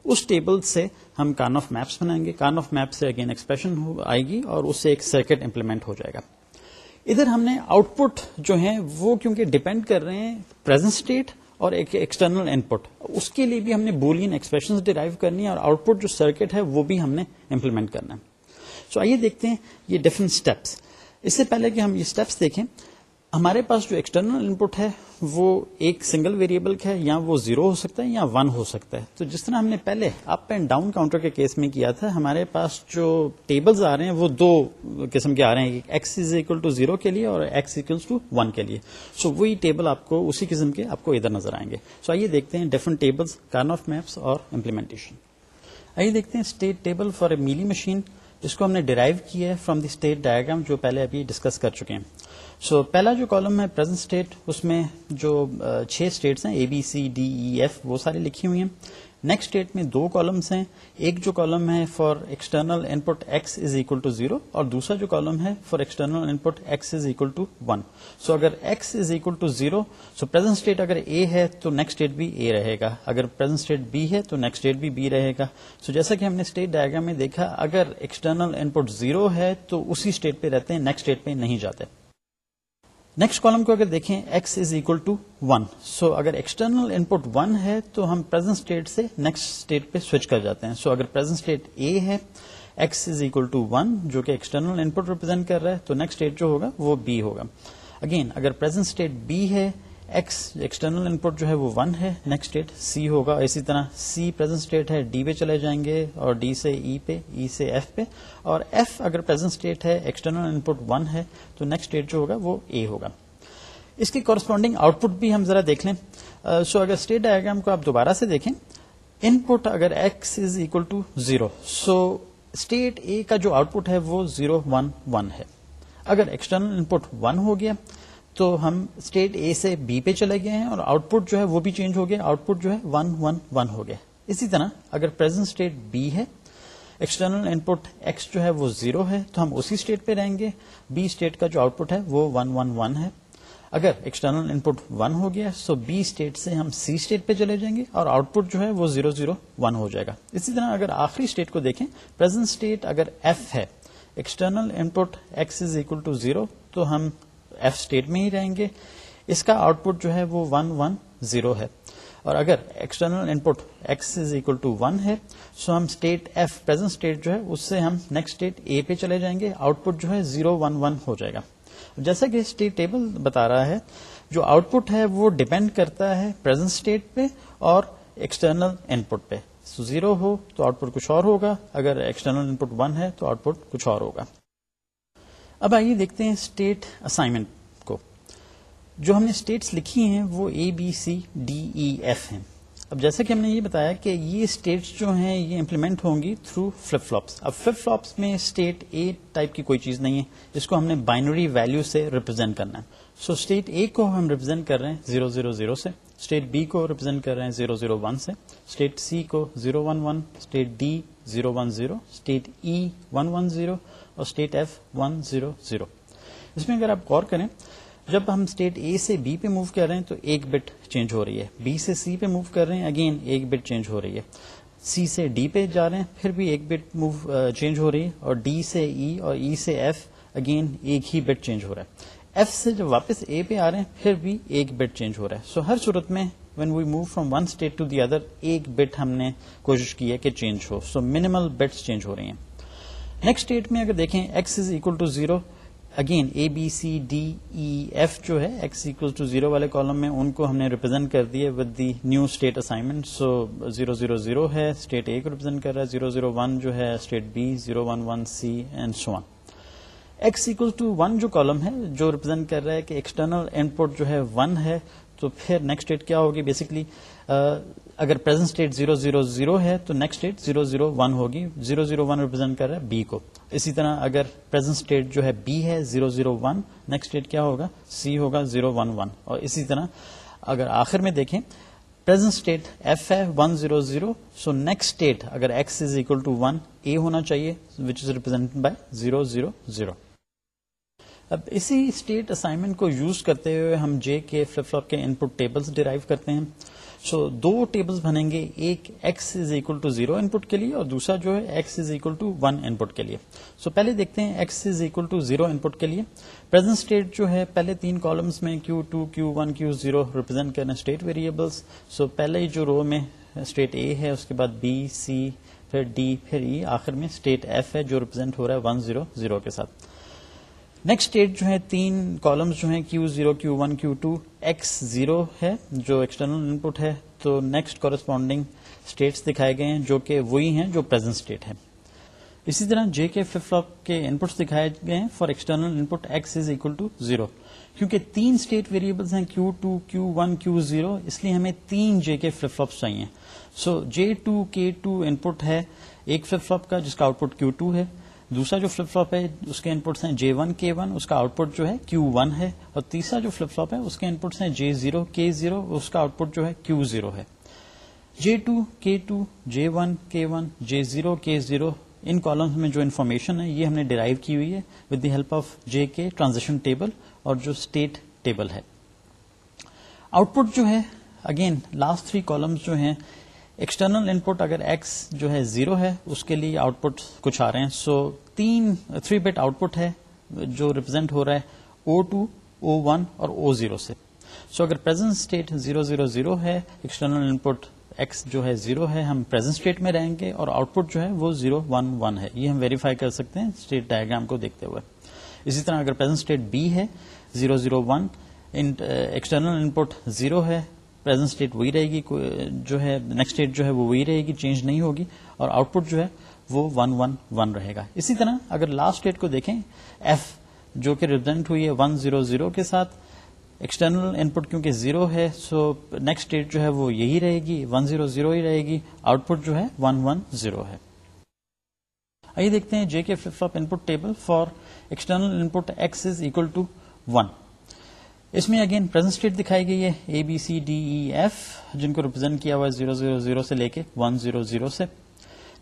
اس ٹیبل سے ہم کارن آف میپس بنائیں گے۔ کارن آف میپ سے اگین ایکسپریشن آئے گی اور اس سے ایک سرکٹ امپلیمنٹ ہو جائے گا۔ ادھر ہم نے آؤٹ پٹ جو ہیں وہ کیونکہ ڈپینڈ کر رہے ہیں پرزینٹ اسٹیٹ اور ایک ایکسٹرنل ان پٹ اس کے لیے بھی ہم نے بولین ایکسپریشن ڈرائیو کرنی ہے اور آؤٹ پٹ جو سرکٹ ہے وہ بھی ہم نے امپلیمنٹ کرنا ہے۔ سو so آئیے دیکھتے ہیں یہ ڈفرنٹ اسٹیپس اس سے پہلے کہ ہم یہ اسٹیپس دیکھیں ہمارے پاس جو ایکسٹرنل ان پٹ ہے وہ ایک سنگل ویریبل ہے، یا وہ زیرو ہو سکتا ہے یا ون ہو سکتا ہے۔ تو جس طرح ہم نے پہلے اپ اینڈ ڈاؤن کاؤنٹر کے کیس میں کیا تھا، ہمارے پاس جو ٹیبلز آ رہے ہیں، وہ دو قسم کے آ رہے ہیں X is equal to zero کے لیے اور ایکس اکول ٹو ون کے لیے۔ سو وہی ٹیبل آپ کو اسی قسم کے آپ کو ادھر نظر آئیں گے۔ سو آئیے دیکھتے ہیں different tables Karnaugh of maps اور امپلیمنٹیشن آئیے دیکھتے ہیں state table for a Mealy machine اس کو ہم نے ڈرائیو کیا ہے فرام دی اسٹیٹ ڈایاگرام جو پہلے ابھی ڈسکس کر چکے ہیں. سو so, پہلا جو کالم ہے اسٹیٹ اس میں جو چھ اسٹیٹس ہیں A B C D E F وہ ساری لکھی ہوئی ہیں. نیکسٹ اسٹیٹ میں دو کالمس ہیں. ایک جو کالم ہے for external input X is equal to zero اور دوسرا جو کالم ہے for external input X is equal to one so اگر X is equal to zero so present state اگر اے ہے، تو نیکسٹ اسٹیٹ بھی اے رہے گا. اگر پرزینٹ اسٹیٹ بی ہے، تو نیکسٹ اسٹیٹ بھی بی رہے گا. سو جیسا کہ ہم نے اسٹیٹ ڈائگرام میں دیکھا، اگر ایکسٹرنل ان پٹ زیرو ہے، تو اسی اسٹیٹ پہ رہتے ہیں نیکسٹ اسٹیٹ پہ نہیں جاتے. نیکسٹ کالم کو اگر دیکھیں X is equal to one so اگر ایکسٹرنل ان پٹ ون ہے، تو ہم پرزینٹ اسٹیٹ سے نیکسٹ اسٹیٹ پہ سوئچ کر جاتے ہیں. سو اگر پرزینٹ اسٹیٹ اے ہے X is equal to one جو کہ ایکسٹرنل ان پٹ ریپرزینٹ کر رہا ہے، تو نیکسٹ اسٹیٹ جو ہوگا، وہ بی ہوگا. اگین اگر پرزینٹ اسٹیٹ بی ہے ایکس ایکسٹرنل ان پٹ جو ہے وہ ون ہے نیکسٹ اسٹیٹ سی ہوگا. اسی طرح سی پرزینٹ اسٹیٹ ہے ڈی پہ چلے جائیں گے اور ڈی سے ای e پہ ای e سے ایف پہ. اور ایف اگر پرزینٹ اسٹیٹ ہے ایکسٹرنل ان پٹ ون ہے، تو نیکسٹ اسٹیٹ جو ہوگا وہ اے ہوگا. اس کی کورسپونڈنگ آؤٹ پٹ بھی ہم ذرا دیکھ لیں. Uh, سو اگر اسٹیٹ ڈائگرام کو آپ دوبارہ سے دیکھیں ان پٹ اگر X is equal to zero so state A کا جو آؤٹ پٹ ہے وہ زیرو ون ون ہے. اگر ایکسٹرنل ان پٹ ون ہو گیا تو ہم اسٹیٹ اے سے بی پہ چلے گئے ہیں اور آؤٹ پٹ جو ہے وہ بھی چینج ہو گیا. آؤٹ پٹ جو ہے ون ون ون ہو گیا. اسی طرح اگر پرزینٹ اسٹیٹ بی ہے ایکسٹرنل ان پٹ ایکس جو ہے وہ زیرو ہے، تو ہم اسی اسٹیٹ پہ رہیں گے. بی اسٹیٹ کا جو آؤٹ پٹ ہے وہ ون ون ون ہے. اگر ایکسٹرنل ان پٹ ون ہو گیا سو بی اسٹیٹ سے ہم سی اسٹیٹ پہ چلے جائیں گے اور آؤٹ پٹ جو ہے وہ زیرو زیرو ون ہو جائے گا. اسی طرح اگر آخری اسٹیٹ کو دیکھیں پرزینٹ اسٹیٹ اگر ایف ہے external input X is equal to zero تو ہم ایف اسٹیٹ میں ہی رہیں گے۔ اس کا آؤٹ پٹ جو ہے وہ ون ون زیرو ہے۔ اور اگر external input X is equal to one ہے سو ہم اسٹیٹ ایف پرزینٹ اسٹیٹ جو ہے، اس سے ہم نیکسٹ اسٹیٹ اے پہ چلے جائیں گے۔ آؤٹ پٹ جو ہے زیرو ون ون ہو جائے گا۔ جیسا کہ اسٹیٹ ٹیبل بتا رہا ہے، جو آؤٹ پٹ ہے وہ ڈپینڈ کرتا ہے پرزینٹ اسٹیٹ پہ اور ایکسٹرنل ان پٹ پہ زیرو ہو تو آؤٹ پٹ کچھ اور ہوگا۔ اگر ایکسٹرنل ان پٹ ون ہے تو آؤٹ پٹ کچھ اور ہوگا۔ اب آئیے دیکھتے ہیں اسٹیٹ اسائنمنٹ کو۔ جو ہم نے اسٹیٹس لکھی ہیں وہ A B C D E F ہیں۔ اب جیسا کہ ہم نے یہ بتایا کہ یہ اسٹیٹس جو ہیں یہ امپلیمنٹ ہوں گی تھرو فلپ فلوپس اب فلپ فلوپس میں اسٹیٹ اے ٹائپ کی کوئی چیز نہیں ہے، جس کو ہم نے بائنری ویلو سے ریپرزینٹ کرنا ہے۔ سو اسٹیٹ اے کو ہم ریپرزینٹ کر رہے ہیں زیرو زیرو زیرو سے۔ اسٹیٹ بی کو ریپرزینٹ کر رہے ہیں زیرو زیرو ون سے۔ اسٹیٹ سی کو zero one one state D zero one zero state E one one zero اور state F one zero zero اس میں اگر آپ غور کریں، جب ہم اسٹیٹ اے سے بی پہ موو کر رہے ہیں تو ایک بٹ چینج ہو رہی ہے۔ بی سے سی پہ موو کر رہے ہیں اگین ایک بٹ چینج ہو رہی ہے۔ سی سے ڈی پہ جا رہے ہیں، پھر بھی ایک بٹ موو چینج ہو رہی ہے۔ اور ڈی سے ای e اور ای e سے ایف اگین ایک ہی بٹ چینج ہو رہا ہے۔ ایف سے جب واپس اے پہ آ رہے ہیں، پھر بھی ایک بٹ چینج ہو رہا ہے۔ سو ہر صورت میں when we move from one state to the other ایک بٹ ہم نے کوشش کی ہے کہ چینج ہو۔ سو منیمل بٹس چینج ہو رہی ہیں۔ نیکسٹ اسٹیٹ میں اگر دیکھیں X is equal to zero again A B C D E F جو ہے ایکس اکول ٹو زیرو والے کالم میں ان کو ہم نے ریپرزینٹ کر دیے with the new state assignment so zero zero zero ہے اسٹیٹ اے کو ریپرزینٹ کر رہا ہے زیرو زیرو ون جو ہے state B zero one one C and so one X equal to one جو کالم ہے، جو ریپرزینٹ کر رہا ہے کہ ایکسٹرنل ان پٹ جو ہے ون ہے، تو پھر نیکسٹ ڈیٹ کیا ہوگی بیسکلی اگر present state zero zero zero ہے، تو next state zero zero one ہوگی۔ زیرو زیرو ون ریپرزینٹ کر رہا ہے بی کو۔ اسی طرح اگر پرزینٹ اسٹیٹ جو ہے بی ہے zero zero one next state کیا ہوگا؟ سی ہوگا زیرو ون ون اور اسی طرح اگر آخر میں دیکھیں پرزینٹ اسٹیٹ ایف ہے one zero zero so next state اگر X is equal to one A ہونا چاہیے which is represent by zero zero zero اب اسی اسٹیٹ اسائنمنٹ کو یوز کرتے ہوئے ہم جے کے فلپ فلپ کے ان پٹ ٹیبلس ڈرائیو کرتے ہیں۔ سو دو ٹیبلز بنیں گے ایک X is equal to zero input کے لیے اور دوسرا جو ہے X is equal to one input کے لیے۔ سو پہلے دیکھتے ہیں X is equal to zero input کے لیے۔ پرزینٹ اسٹیٹ جو ہے پہلے تین کالمس میں Q two Q one Q zero represent کرنا اسٹیٹ ویریبلس سو پہلے جو رو میں اسٹیٹ اے ہے اس کے بعد بی سی پھر ڈی پھر ای e، آخر میں اسٹیٹ ایف ہے جو ریپرزینٹ ہو رہا ہے ون زیرو زیرو کے ساتھ۔ نیکسٹ اسٹیٹ جو ہے تین کالمس جو ہیں Q zero Q one Q two X zero ہے، جو ایکسٹرنل ان پٹ ہے. تو نیکسٹ کورسپونڈنگ اسٹیٹس دکھائے گئے ہیں، جو کہ وہی ہیں جو پرزینٹ اسٹیٹ ہے اسی طرح جے کے فلپ فلپ کے ان پٹس دکھائے گئے ہیں for external input X is equal to zero کیونکہ تین اسٹیٹ ویریبلس ہیں Q two Q one Q zero اس لیے ہمیں تین جے کے فلپ فلپس چاہیے. سو جے ٹو کے ٹو ان پٹ ہے، ایک فلپ فلپ کا جس کا آؤٹ پٹ کیو ٹو ہے. دوسرا جو فلپ فلپ ہے، اس کے انپٹس ہیں جے ون کے ون اس کا آؤٹ پٹ جو ہے کیو ون ہے، اور تیسرا جو فلپ فلپ ہے، اس کے انپٹس ہیں جے زیرو کے زیرو اس کا آؤٹ پٹ جو ہے کیو زیرو ہے۔ J two K two J one K one J zero K zero ان کالمس میں جو انفارمیشن ہے، یہ ہم نے ڈرائیو کی ہوئی ہے with the help of J K transaction table اور جو اسٹیٹ ٹیبل ہے۔ آؤٹ پٹ جو ہے اگین لاسٹ تھری کالمس جو ہیں ایکسٹرنل ان پٹ اگر ایکس جو ہے زیرو ہے، اس کے لیے آؤٹ پٹ کچھ آ رہے ہیں۔ سو تین تھری بٹ آؤٹ پٹ ہے جو ریپرزینٹ ہو رہا ہے او ٹو او ون اور او زیرو سے۔ سو اگر present state zero zero zero ہے ایکسٹرنل ان پٹ ایکس جو ہے زیرو ہے، ہم پرزینٹ اسٹیٹ میں رہیں گے اور آؤٹ پٹ جو ہے وہ زیرو ون ون ہے۔ یہ ہم ویریفائی کر سکتے ہیں اسٹیٹ ڈائگرام کو دیکھتے ہوئے۔ اسی طرح اگر پرزینٹ اسٹیٹ بی ہے zero zero one external input zero ہے پرزینٹ اسٹیٹ وہی رہے گی جو ہے نیکسٹ اسٹیٹ جو ہے وہ وہی رہے گی چینج نہیں ہوگی اور آؤٹ پٹ جو ہے وہ ون ون ون رہے گا۔ اسی طرح اگر لاسٹ اسٹیٹ کو دیکھیں ایف جو کہ ریپرزینٹ ہوئی ہے ون زیرو زیرو کے ساتھ ایکسٹرنل ان پٹ کیونکہ زیرو ہے سو نیکسٹ ڈیٹ جو ہے وہ یہی رہے گی ون زیرو زیرو ہی رہے گی آؤٹ پٹ جو ہے ون ون زیرو ہے۔ آئیے دیکھتے ہیں J K flip input table for external input X is equal to one اس میں اگین پرزینٹ اسٹیٹ دکھائی گئی ہے A B C D E F جن کو ریپرزینٹ کیا ہوا ہے زیرو زیرو زیرو سے لے کے ون زیرو زیرو سے۔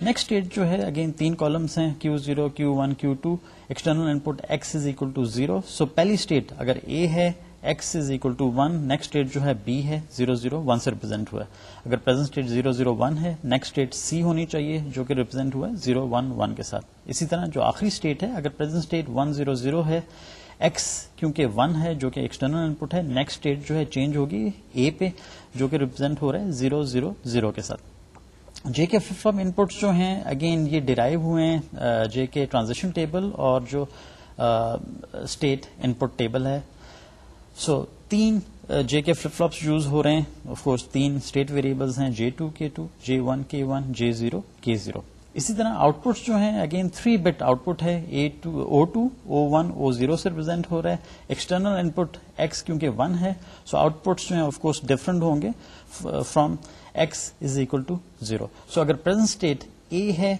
نیکسٹ ڈیٹ جو ہے اگین تین کالمس ہیں Q zero Q one Q two external input X is equal to zero so پہلی اسٹیٹ اگر اے ہے X is equal to one next state جو ہے بی ہے زیرو زیرو ون سے ریپرزینٹ ہوا ہے۔ اگر present state zero zero one ہے نیکسٹ ڈیٹ سی ہونی چاہیے، جو کہ ریپرزینٹ ہوا ہے زیرو ون ون کے ساتھ۔ اسی طرح جو آخری اسٹیٹ ہے، اگر present state one zero zero ہے ایکس کیونکہ ون ہے جو کہ ایکسٹرنل ان پٹ ہے نیکسٹ ڈیٹ جو ہے چینج ہوگی اے پہ، جو کہ ریپرزینٹ ہو رہا ہے زیرو زیرو زیرو کے ساتھ۔ جے کے فلپ ان جو ہیں اگین یہ ڈیرائیو ہوئے ہیں جے کے ٹرانزیکشن ٹیبل اور جو اسٹیٹ ان پٹ ٹیبل ہے۔ سو تین J K flip flips use ہو رہے ہیں۔ آف کورس تین اسٹیٹ ویریبلس ہیں J two K two J one K one J zero K zero اسی طرح آؤٹ پٹس جو ہیں again three bit output ہے A two O two O one O zero سے ریپرزینٹ ہو رہا ہے ایکسٹرنل ان پٹ ایکس کیونکہ ون ہے سو آؤٹ پٹس جو ہیں آف کورس ڈفرنٹ ہوں گے from X is equal to zero so اگر پرزینٹ اسٹیٹ اے ہے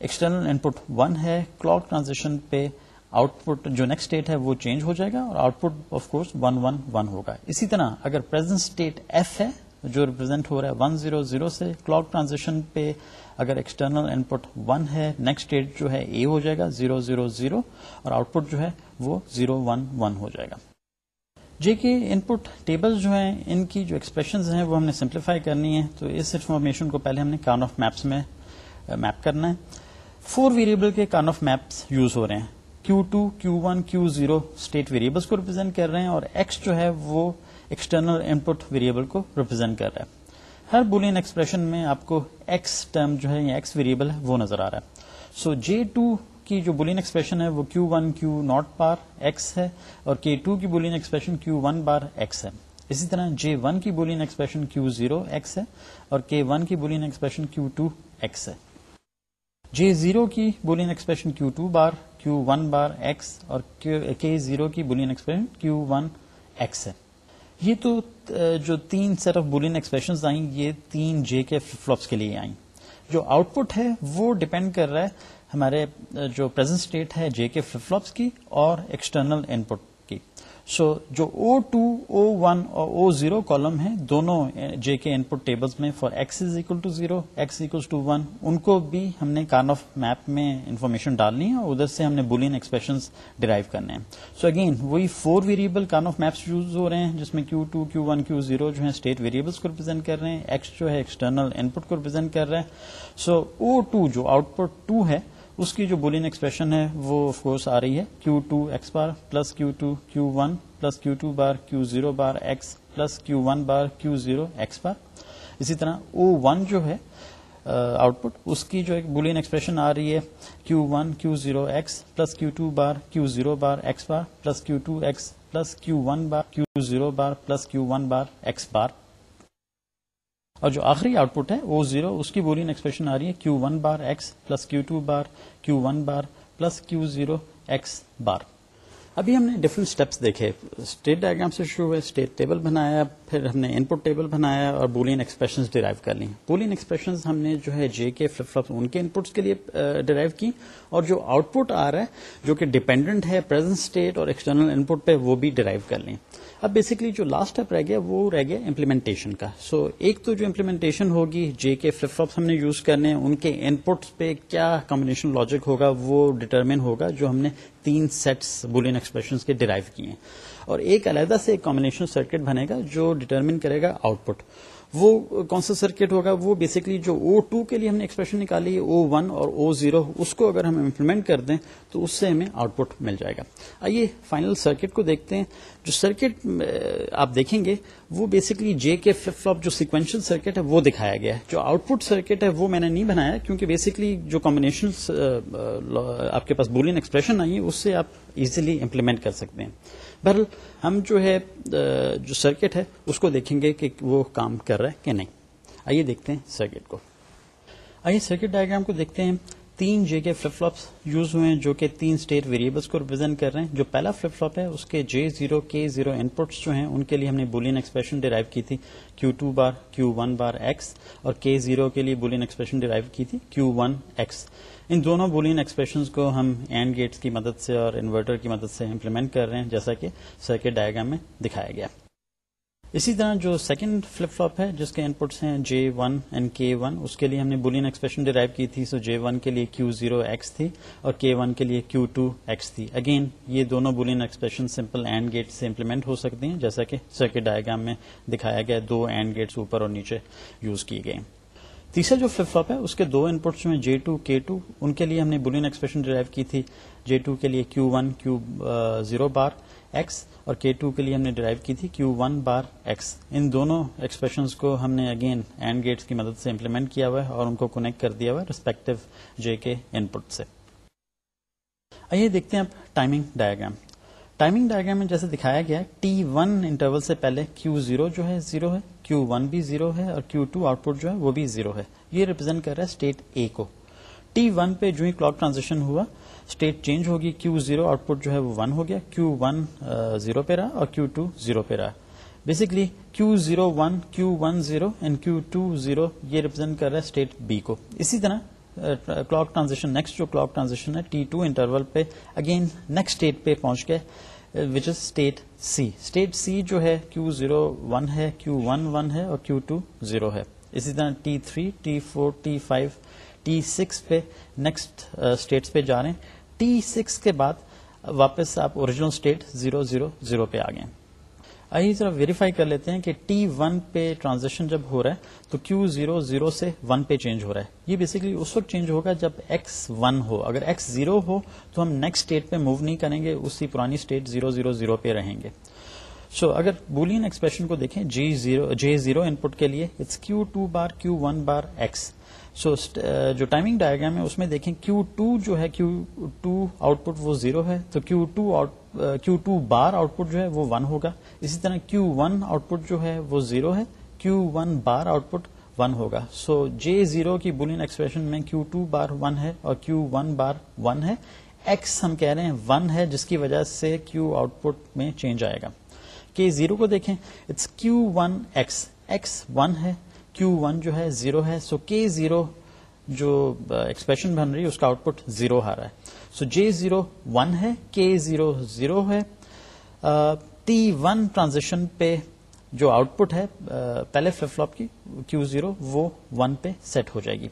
ایکسٹرنل ان پٹ ون ہے کلاک ٹرانزیکشن پہ آؤٹ پٹ جو نیکسٹ اسٹیٹ ہے، وہ چینج ہو جائے گا اور output of course one one one ہوگا. اسی طرح اگر پرزینٹ اسٹیٹ ایف ہے، جو ریپرزینٹ ہو رہا ہے ون زیرو زیرو سے کلاک ٹرانزیکشن پہ اگر ایکسٹرنل ان پٹ ون ہے نیکسٹ اسٹیٹ جو ہے اے ہو جائے گا زیرو زیرو زیرو اور آؤٹ پٹ جو ہے وہ زیرو ون ون ہو جائے گا۔ جے کے ان پٹ ٹیبل جو ہیں، ان کی جو ایکسپریشن ہیں، وہ ہم نے سمپلیفائی کرنی ہے تو اس انفارمیشن کو پہلے ہم نے کان آف میپس میں uh, میپ کرنا ہے۔ فور ویریبل کے کان آف میپس یوز ہو رہے ہیں۔ Q two Q one Q zero state variables کو ریپرزینٹ کر رہے ہیں اور ایکس جو ہے وہ ایکسٹرنل ان پٹ ویریبل کو ریپرزینٹ کر رہا ہے۔ ہر بولین ایکسپریشن میں آپ کو ایکس ٹرم جو ہے یا ایکس ویریبل ہے وہ نظر آ رہا ہے۔ سو جے ٹو کی جو بولین ایکسپریشن ہے وہ Q one Q not bar X ہے اور کے ٹو کی Boolean expression Q one bar X ہے۔ اسی طرح جے ون کی Boolean expression Q zero X ہے اور کے ون کی Boolean expression Q two X ہے۔ جے زیرو کی Boolean expression Q two bar Q one bar X اور کے زیرو کی Boolean expression Q one X ہے۔ یہ تو جو تین سیٹ آف بولین ایکسپریشن آئیں، یہ تین جے کے فلپس کے لیے آئیں۔ جو آؤٹ پٹ ہے، وہ ڈپینڈ کر رہا ہے ہمارے جو پرزینٹ اسٹیٹ ہے جے کے فلپ فلپس کی اور ایکسٹرنل ان پٹ سو جو او ٹو او ون اور او زیرو کالم ہے دونوں J K input tables میں for X is equal to zero X equal to one ان کو بھی ہم نے کارن آف میپ میں انفارمیشن ڈالنی ہے اور ادھر سے ہم نے بولین ایکسپریشن ڈرائیو کرنے ہیں. سو اگین وہی four variable Karnaugh maps use ہو رہے ہیں، جس میں Q two Q one Q zero جو ہے اسٹیٹ ویریبلس کو ریپرزینٹ کر رہے ہیں ایکس جو ہے ایکسٹرنل ان پٹ کو ریپرزینٹ کر رہے ہیں. سو او ٹو جو آؤٹ پٹ ٹو ہے اس کی جو بولین ایکسپریشن ہے وہ آف کورس آ رہی ہے Q two X bar plus Q two Q one plus Q two bar Q zero bar X plus Q one bar Q zero X bar اسی طرح او ون جو ہے آؤٹ پٹ اس کی جو ایک بولین ایکسپریشن آ رہی ہے Q one Q zero X plus Q two bar Q zero bar X bar plus Q two X plus Q one bar Q zero bar plus Q one bar X bar اور جو آخری آؤٹ پٹ ہے او زیرو اس کی بولین ایکسپریشن آ رہی ہے Q one bar X plus Q two bar Q one bar plus Q zero X bar ابھی ہم نے ڈفرنٹ اسٹیپس دیکھے. اسٹیٹ ڈائگرام سے شروع ہوئے اسٹیٹ ٹیبل بنایا، پھر ہم نے ان پٹ ٹیبل بنایا اور بولین ایکسپریشن ڈرائیو کر لی بولین ایکسپریشن ہم نے جو ہے جے کے فلپ فلپ ان کے ان پٹس کے لیے ڈرائیو کی اور جو آؤٹ پٹ آ رہا ہے، جو کہ ڈیپینڈنٹ ہے پرزینٹ اسٹیٹ اور ایکسٹرنل ان پٹ پہ وہ بھی ڈرائیو کر لیں. اب بیسکلی جو لاسٹ اسٹیپ رہ گیا وہ رہ گیا امپلیمنٹیشن کا. سو so, ایک تو جو امپلیمنٹیشن ہوگی جے کے فلپ فلپس ہم نے یوز کرنے ان کے ان پٹس پہ کیا کمبنیشن لاجک ہوگا وہ ڈٹرمن ہوگا جو ہم نے تین سیٹس بولین ایکسپریشن کے ڈرائیو کیے ہیں. اور ایک علیحدہ سے ایک کمبنیشن سرکٹ بنے گا جو ڈٹرمن کرے گا آؤٹ پٹ وہ کون سا سرکٹ ہوگا، وہ بیسکلی جو او ٹو کے لیے ہم نے ایکسپریشن نکالی ہے او ون اور او زیرو اس کو اگر ہم امپلیمنٹ کر دیں تو اس سے ہمیں آؤٹ پٹ مل جائے گا۔ آئیے فائنل سرکٹ کو دیکھتے ہیں۔ جو سرکٹ آپ دیکھیں گے، وہ basically J K flip flip جو سیکوینشل سرکٹ ہے، وہ دکھایا گیا ہے۔ جو آؤٹ پٹ سرکٹ ہے، وہ میں نے نہیں بنایا کیونکہ بیسکلی جو کمبنیشن آپ کے پاس بولین ایکسپریشن آئی ہے اس سے آپ ایزیلی امپلیمنٹ کر سکتے ہیں۔ بہرحال ہم جو ہے جو سرکٹ ہے، اس کو دیکھیں گے کہ وہ کام کر رہا ہے کہ نہیں۔ آئیے دیکھتے ہیں سرکٹ کو۔ آئیے سرکٹ ڈائگرام کو دیکھتے ہیں۔ تین J K flip flips use ہوئے ہیں جو کہ تین اسٹیٹ ویریبلس کو ریپرزینٹ کر رہے ہیں۔ جو پہلا فلپ فلپ ہے، اس کے جے زیرو کے زیرو ان پٹس جو ہیں، ان کے لیے ہم نے بولین ایکسپریشن ڈرائیو کی تھی۔ Q two bar Q one bar X اور کے زیرو کے لیے بولین ایکسپریشن ڈرائیو کی تھی کیو ون ایکس ان دونوں بولین ایکسپریشن کو ہم اینڈ گیٹس کی مدد سے اور انورٹر کی مدد سے امپلیمنٹ کر رہے ہیں، جیسا کہ سرکٹ ڈائگرام میں دکھایا گیا۔ اسی طرح جو سیکنڈ فلپ فلپ ہے، جس کے ان پٹس ہیں J one and K one اس کے لیے ہم نے بولین ایکسپریشن ڈرائیو کی تھی سو جے ون کے لیے کیو زیرو ایکس تھی اور کے ون کے لیے کیو ٹو ایکس تھی. اگین یہ دونوں Boolean expression simple and gate سے امپلیمنٹ ہو سکتی ہیں، جیسا کہ سرکٹ ڈائگرام میں دکھایا گیا، دو اینڈ گیٹس اوپر اور نیچے یوز کی گئی تیسرا جو فلپ فلپ ہے، اس کے دو ان پٹس جو ہیں جے ٹو کے ٹو ان کے لیے ہم نے بولین ایکسپریشن ڈرائیو کی تھی. جے ٹو کے لیے Q one Q zero bar X اور کے ٹو کے لیے ہم نے ڈرائیو کی تھی کیو ون بار ایکس ان دونوں ایکسپریشن کو ہم نے اگین اینڈ گیٹس کی مدد سے امپلیمنٹ کیا ہوا ہے اور ان کو کنیکٹ کر دیا ہوا ہے ریسپیکٹو جے کے ان پٹ سے۔ آئیے دیکھتے ہیں اب ٹائمنگ ڈایاگرام ٹائمنگ ڈائگرام میں جیسے دکھایا گیا ٹی ون انٹرول سے پہلے کیو زیرو جو ہے زیرو ہے کیو ون بھی زیرو ہے اور کیو ٹو آؤٹ پٹ جو ہے وہ بھی زیرو ہے۔ یہ ریپرزینٹ کر رہا ہے اسٹیٹ اے کو۔ ٹی ون پہ جو ہی کلاک ٹرانزیکشن ہوا اسٹیٹ چینج ہوگی کیو زیرو آؤٹ پٹ جو ہے وہ ون ہو گیا کیو ون زیرو پہ رہا اور کیو ٹو زیرو پہ رہا. Basically Q zero one Q one zero and Q two zero یہ ریپرزینٹ کر رہا ہے اسٹیٹ بی کو. اسی طرح کلاک ٹرانزیکشن نیکسٹ جو کلاک ٹرانزیکشن ہے ٹی ٹو انٹرول پہ اگین نیکسٹ اسٹیٹ پہ پہنچ گئے وچ از اسٹیٹ سی اسٹیٹ سی جو ہے کیو زیرو ون ہے کیو ون ون ہے اور کیو ٹو زیرو ہے. اسی طرح T three T four T five T six پہ نیکسٹ اسٹیٹس پہ جا رہے ہیں. ٹی سکس کے بعد واپس آپ original state zero zero zero پہ آ گئے آئیے ذرا ویریفائی کر لیتے ہیں کہ ٹی ون پہ ٹرانزیکشن جب ہو رہا ہے تو کیو زیرو زیرو سے ون پہ چینج ہو رہا ہے۔ یہ بیسکلی اس وقت چینج ہوگا جب ایکس ون ہو۔ اگر ایکس زیرو ہو تو ہم نیکسٹ اسٹیٹ پہ موو نہیں کریں گے اسی پرانی اسٹیٹ زیرو زیرو زیرو پہ رہیں گے۔ سو so, اگر بولین ایکسپریشن کو دیکھیں جی zero J zero input کے لیے it's Q two bar Q one bar X so uh, جو ٹائمنگ ڈائگرام ہے، اس میں دیکھیں کیو ٹو جو ہے کیو ٹو آؤٹ پٹ وہ زیرو ہے، تو Q two out Q two bar output جو ہے، وہ ون ہوگا. اسی طرح کیو ون آؤٹ پٹ جو ہے، وہ زیرو ہے Q one bar output one ہوگا. سو جے زیرو کی بولین ایکسپریشن میں کیو ٹو بار ون ہے اور کیو ون بار ون ہے. ایکس ہم کہہ رہے ہیں ون ہے، جس کی وجہ سے کیو آؤٹ پٹ میں چینج آئے گا. کہ زیرو کو دیکھیں it's Q one X X one ہے کیو ون جو ہے زیرو ہے سو کے زیرو جو uh, ایکسپریشن بن رہی ہے، اس کا آؤٹ پٹ زیرو آ رہا ہے. سو جے زیرو ون ہے کے زیرو زیرو ہے. ٹی ون ٹرانزیکشن پہ جو آؤٹ پٹ ہے uh, پہلے فلپ فلوپ کی کیو زیرو وہ ون پہ سیٹ ہو جائے گی.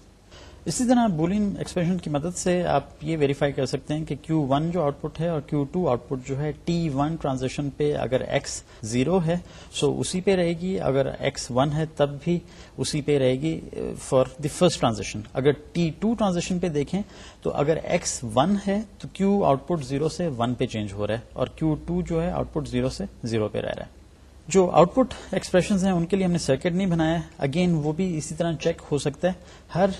اسی طرح بولین ایکسپریشن کی مدد سے آپ یہ ویریفائی کر سکتے ہیں کہ کیو ون جو آؤٹ پٹ ہے اور کیو ٹو آؤٹ پٹ جو ہے ٹی ون ٹرانزیکشن پہ اگر ایکس زیرو ہے سو اسی پہ رہے گی۔ اگر ایکس ون ہے تب بھی اسی پہ رہے گی فار دی فرسٹ ٹرانزیکشن اگر ٹی ٹو ٹرانزیکشن پہ دیکھیں تو اگر ایکس ون ہے تو کیو آؤٹ پٹ زیرو سے ون پہ چینج ہو رہا ہے اور کیو ٹو جو ہے آؤٹ پٹ زیرو سے زیرو پہ رہ رہا ہے۔ جو آؤٹ پٹ ایکسپریشن ہیں، ان کے لیے ہم نے سرکٹ نہیں بنایا اگین وہ بھی اسی طرح چیک ہو سکتا ہے۔ ہر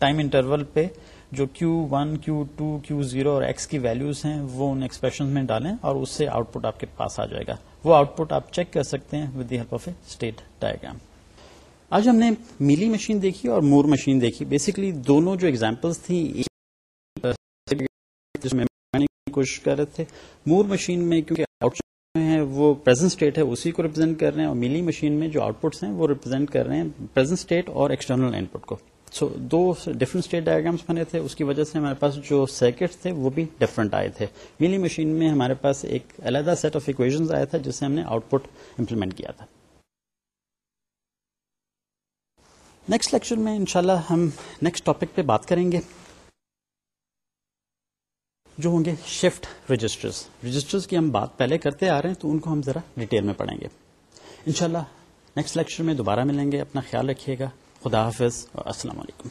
ٹائم انٹرول پہ جو Q one Q two Q zero اور ایکس کی ویلوز ہیں، وہ ان ایکسپریشن میں ڈالیں اور اس سے آؤٹ پٹ آپ کے پاس آ جائے گا۔ وہ آؤٹ پٹ آپ چیک کر سکتے ہیں with the help of a state diagram آج ہم نے میلی مشین دیکھی اور مور مشین دیکھی۔ بیسکلی دونوں جو ایگزامپلس تھی کوشش کر رہے تھے۔ مور مشین میں کیونکہ آؤٹ ہیں، وہ پرزنٹ اسٹیٹ ہے، اسی کو ریپرزینٹ کر رہے ہیں اور ملی مشین میں جو آؤٹ پٹس ہیں، وہ ریپرزینٹ کر رہے ہیں پرزنٹ اسٹیٹ اور ایکسٹرنل ان پٹ کو۔ سو دو ڈفرنٹ اسٹیٹ ڈائگرامس بنے تھے، اس کی وجہ سے ہمارے پاس جو سرکٹ تھے، وہ بھی ڈفرنٹ آئے تھے۔ میلی مشین میں ہمارے پاس ایک علیحدہ سیٹ آف اکویژ آیا تھا جس سے ہم نے آؤٹ پٹ امپلیمنٹ کیا تھا۔ نیکسٹ لیکچر میں انشاءاللہ ہم نیکسٹ ٹاپک پہ بات کریں گے۔ جو ہوں گے شفٹ رجسٹرز رجسٹرز کی ہم بات پہلے کرتے آ رہے ہیں تو ان کو ہم ذرا ڈیٹیل میں پڑھیں گے. انشاءاللہ نیکسٹ لیکچر میں دوبارہ ملیں گے. اپنا خیال رکھیے گا. خدا حافظ. اور السلام علیکم.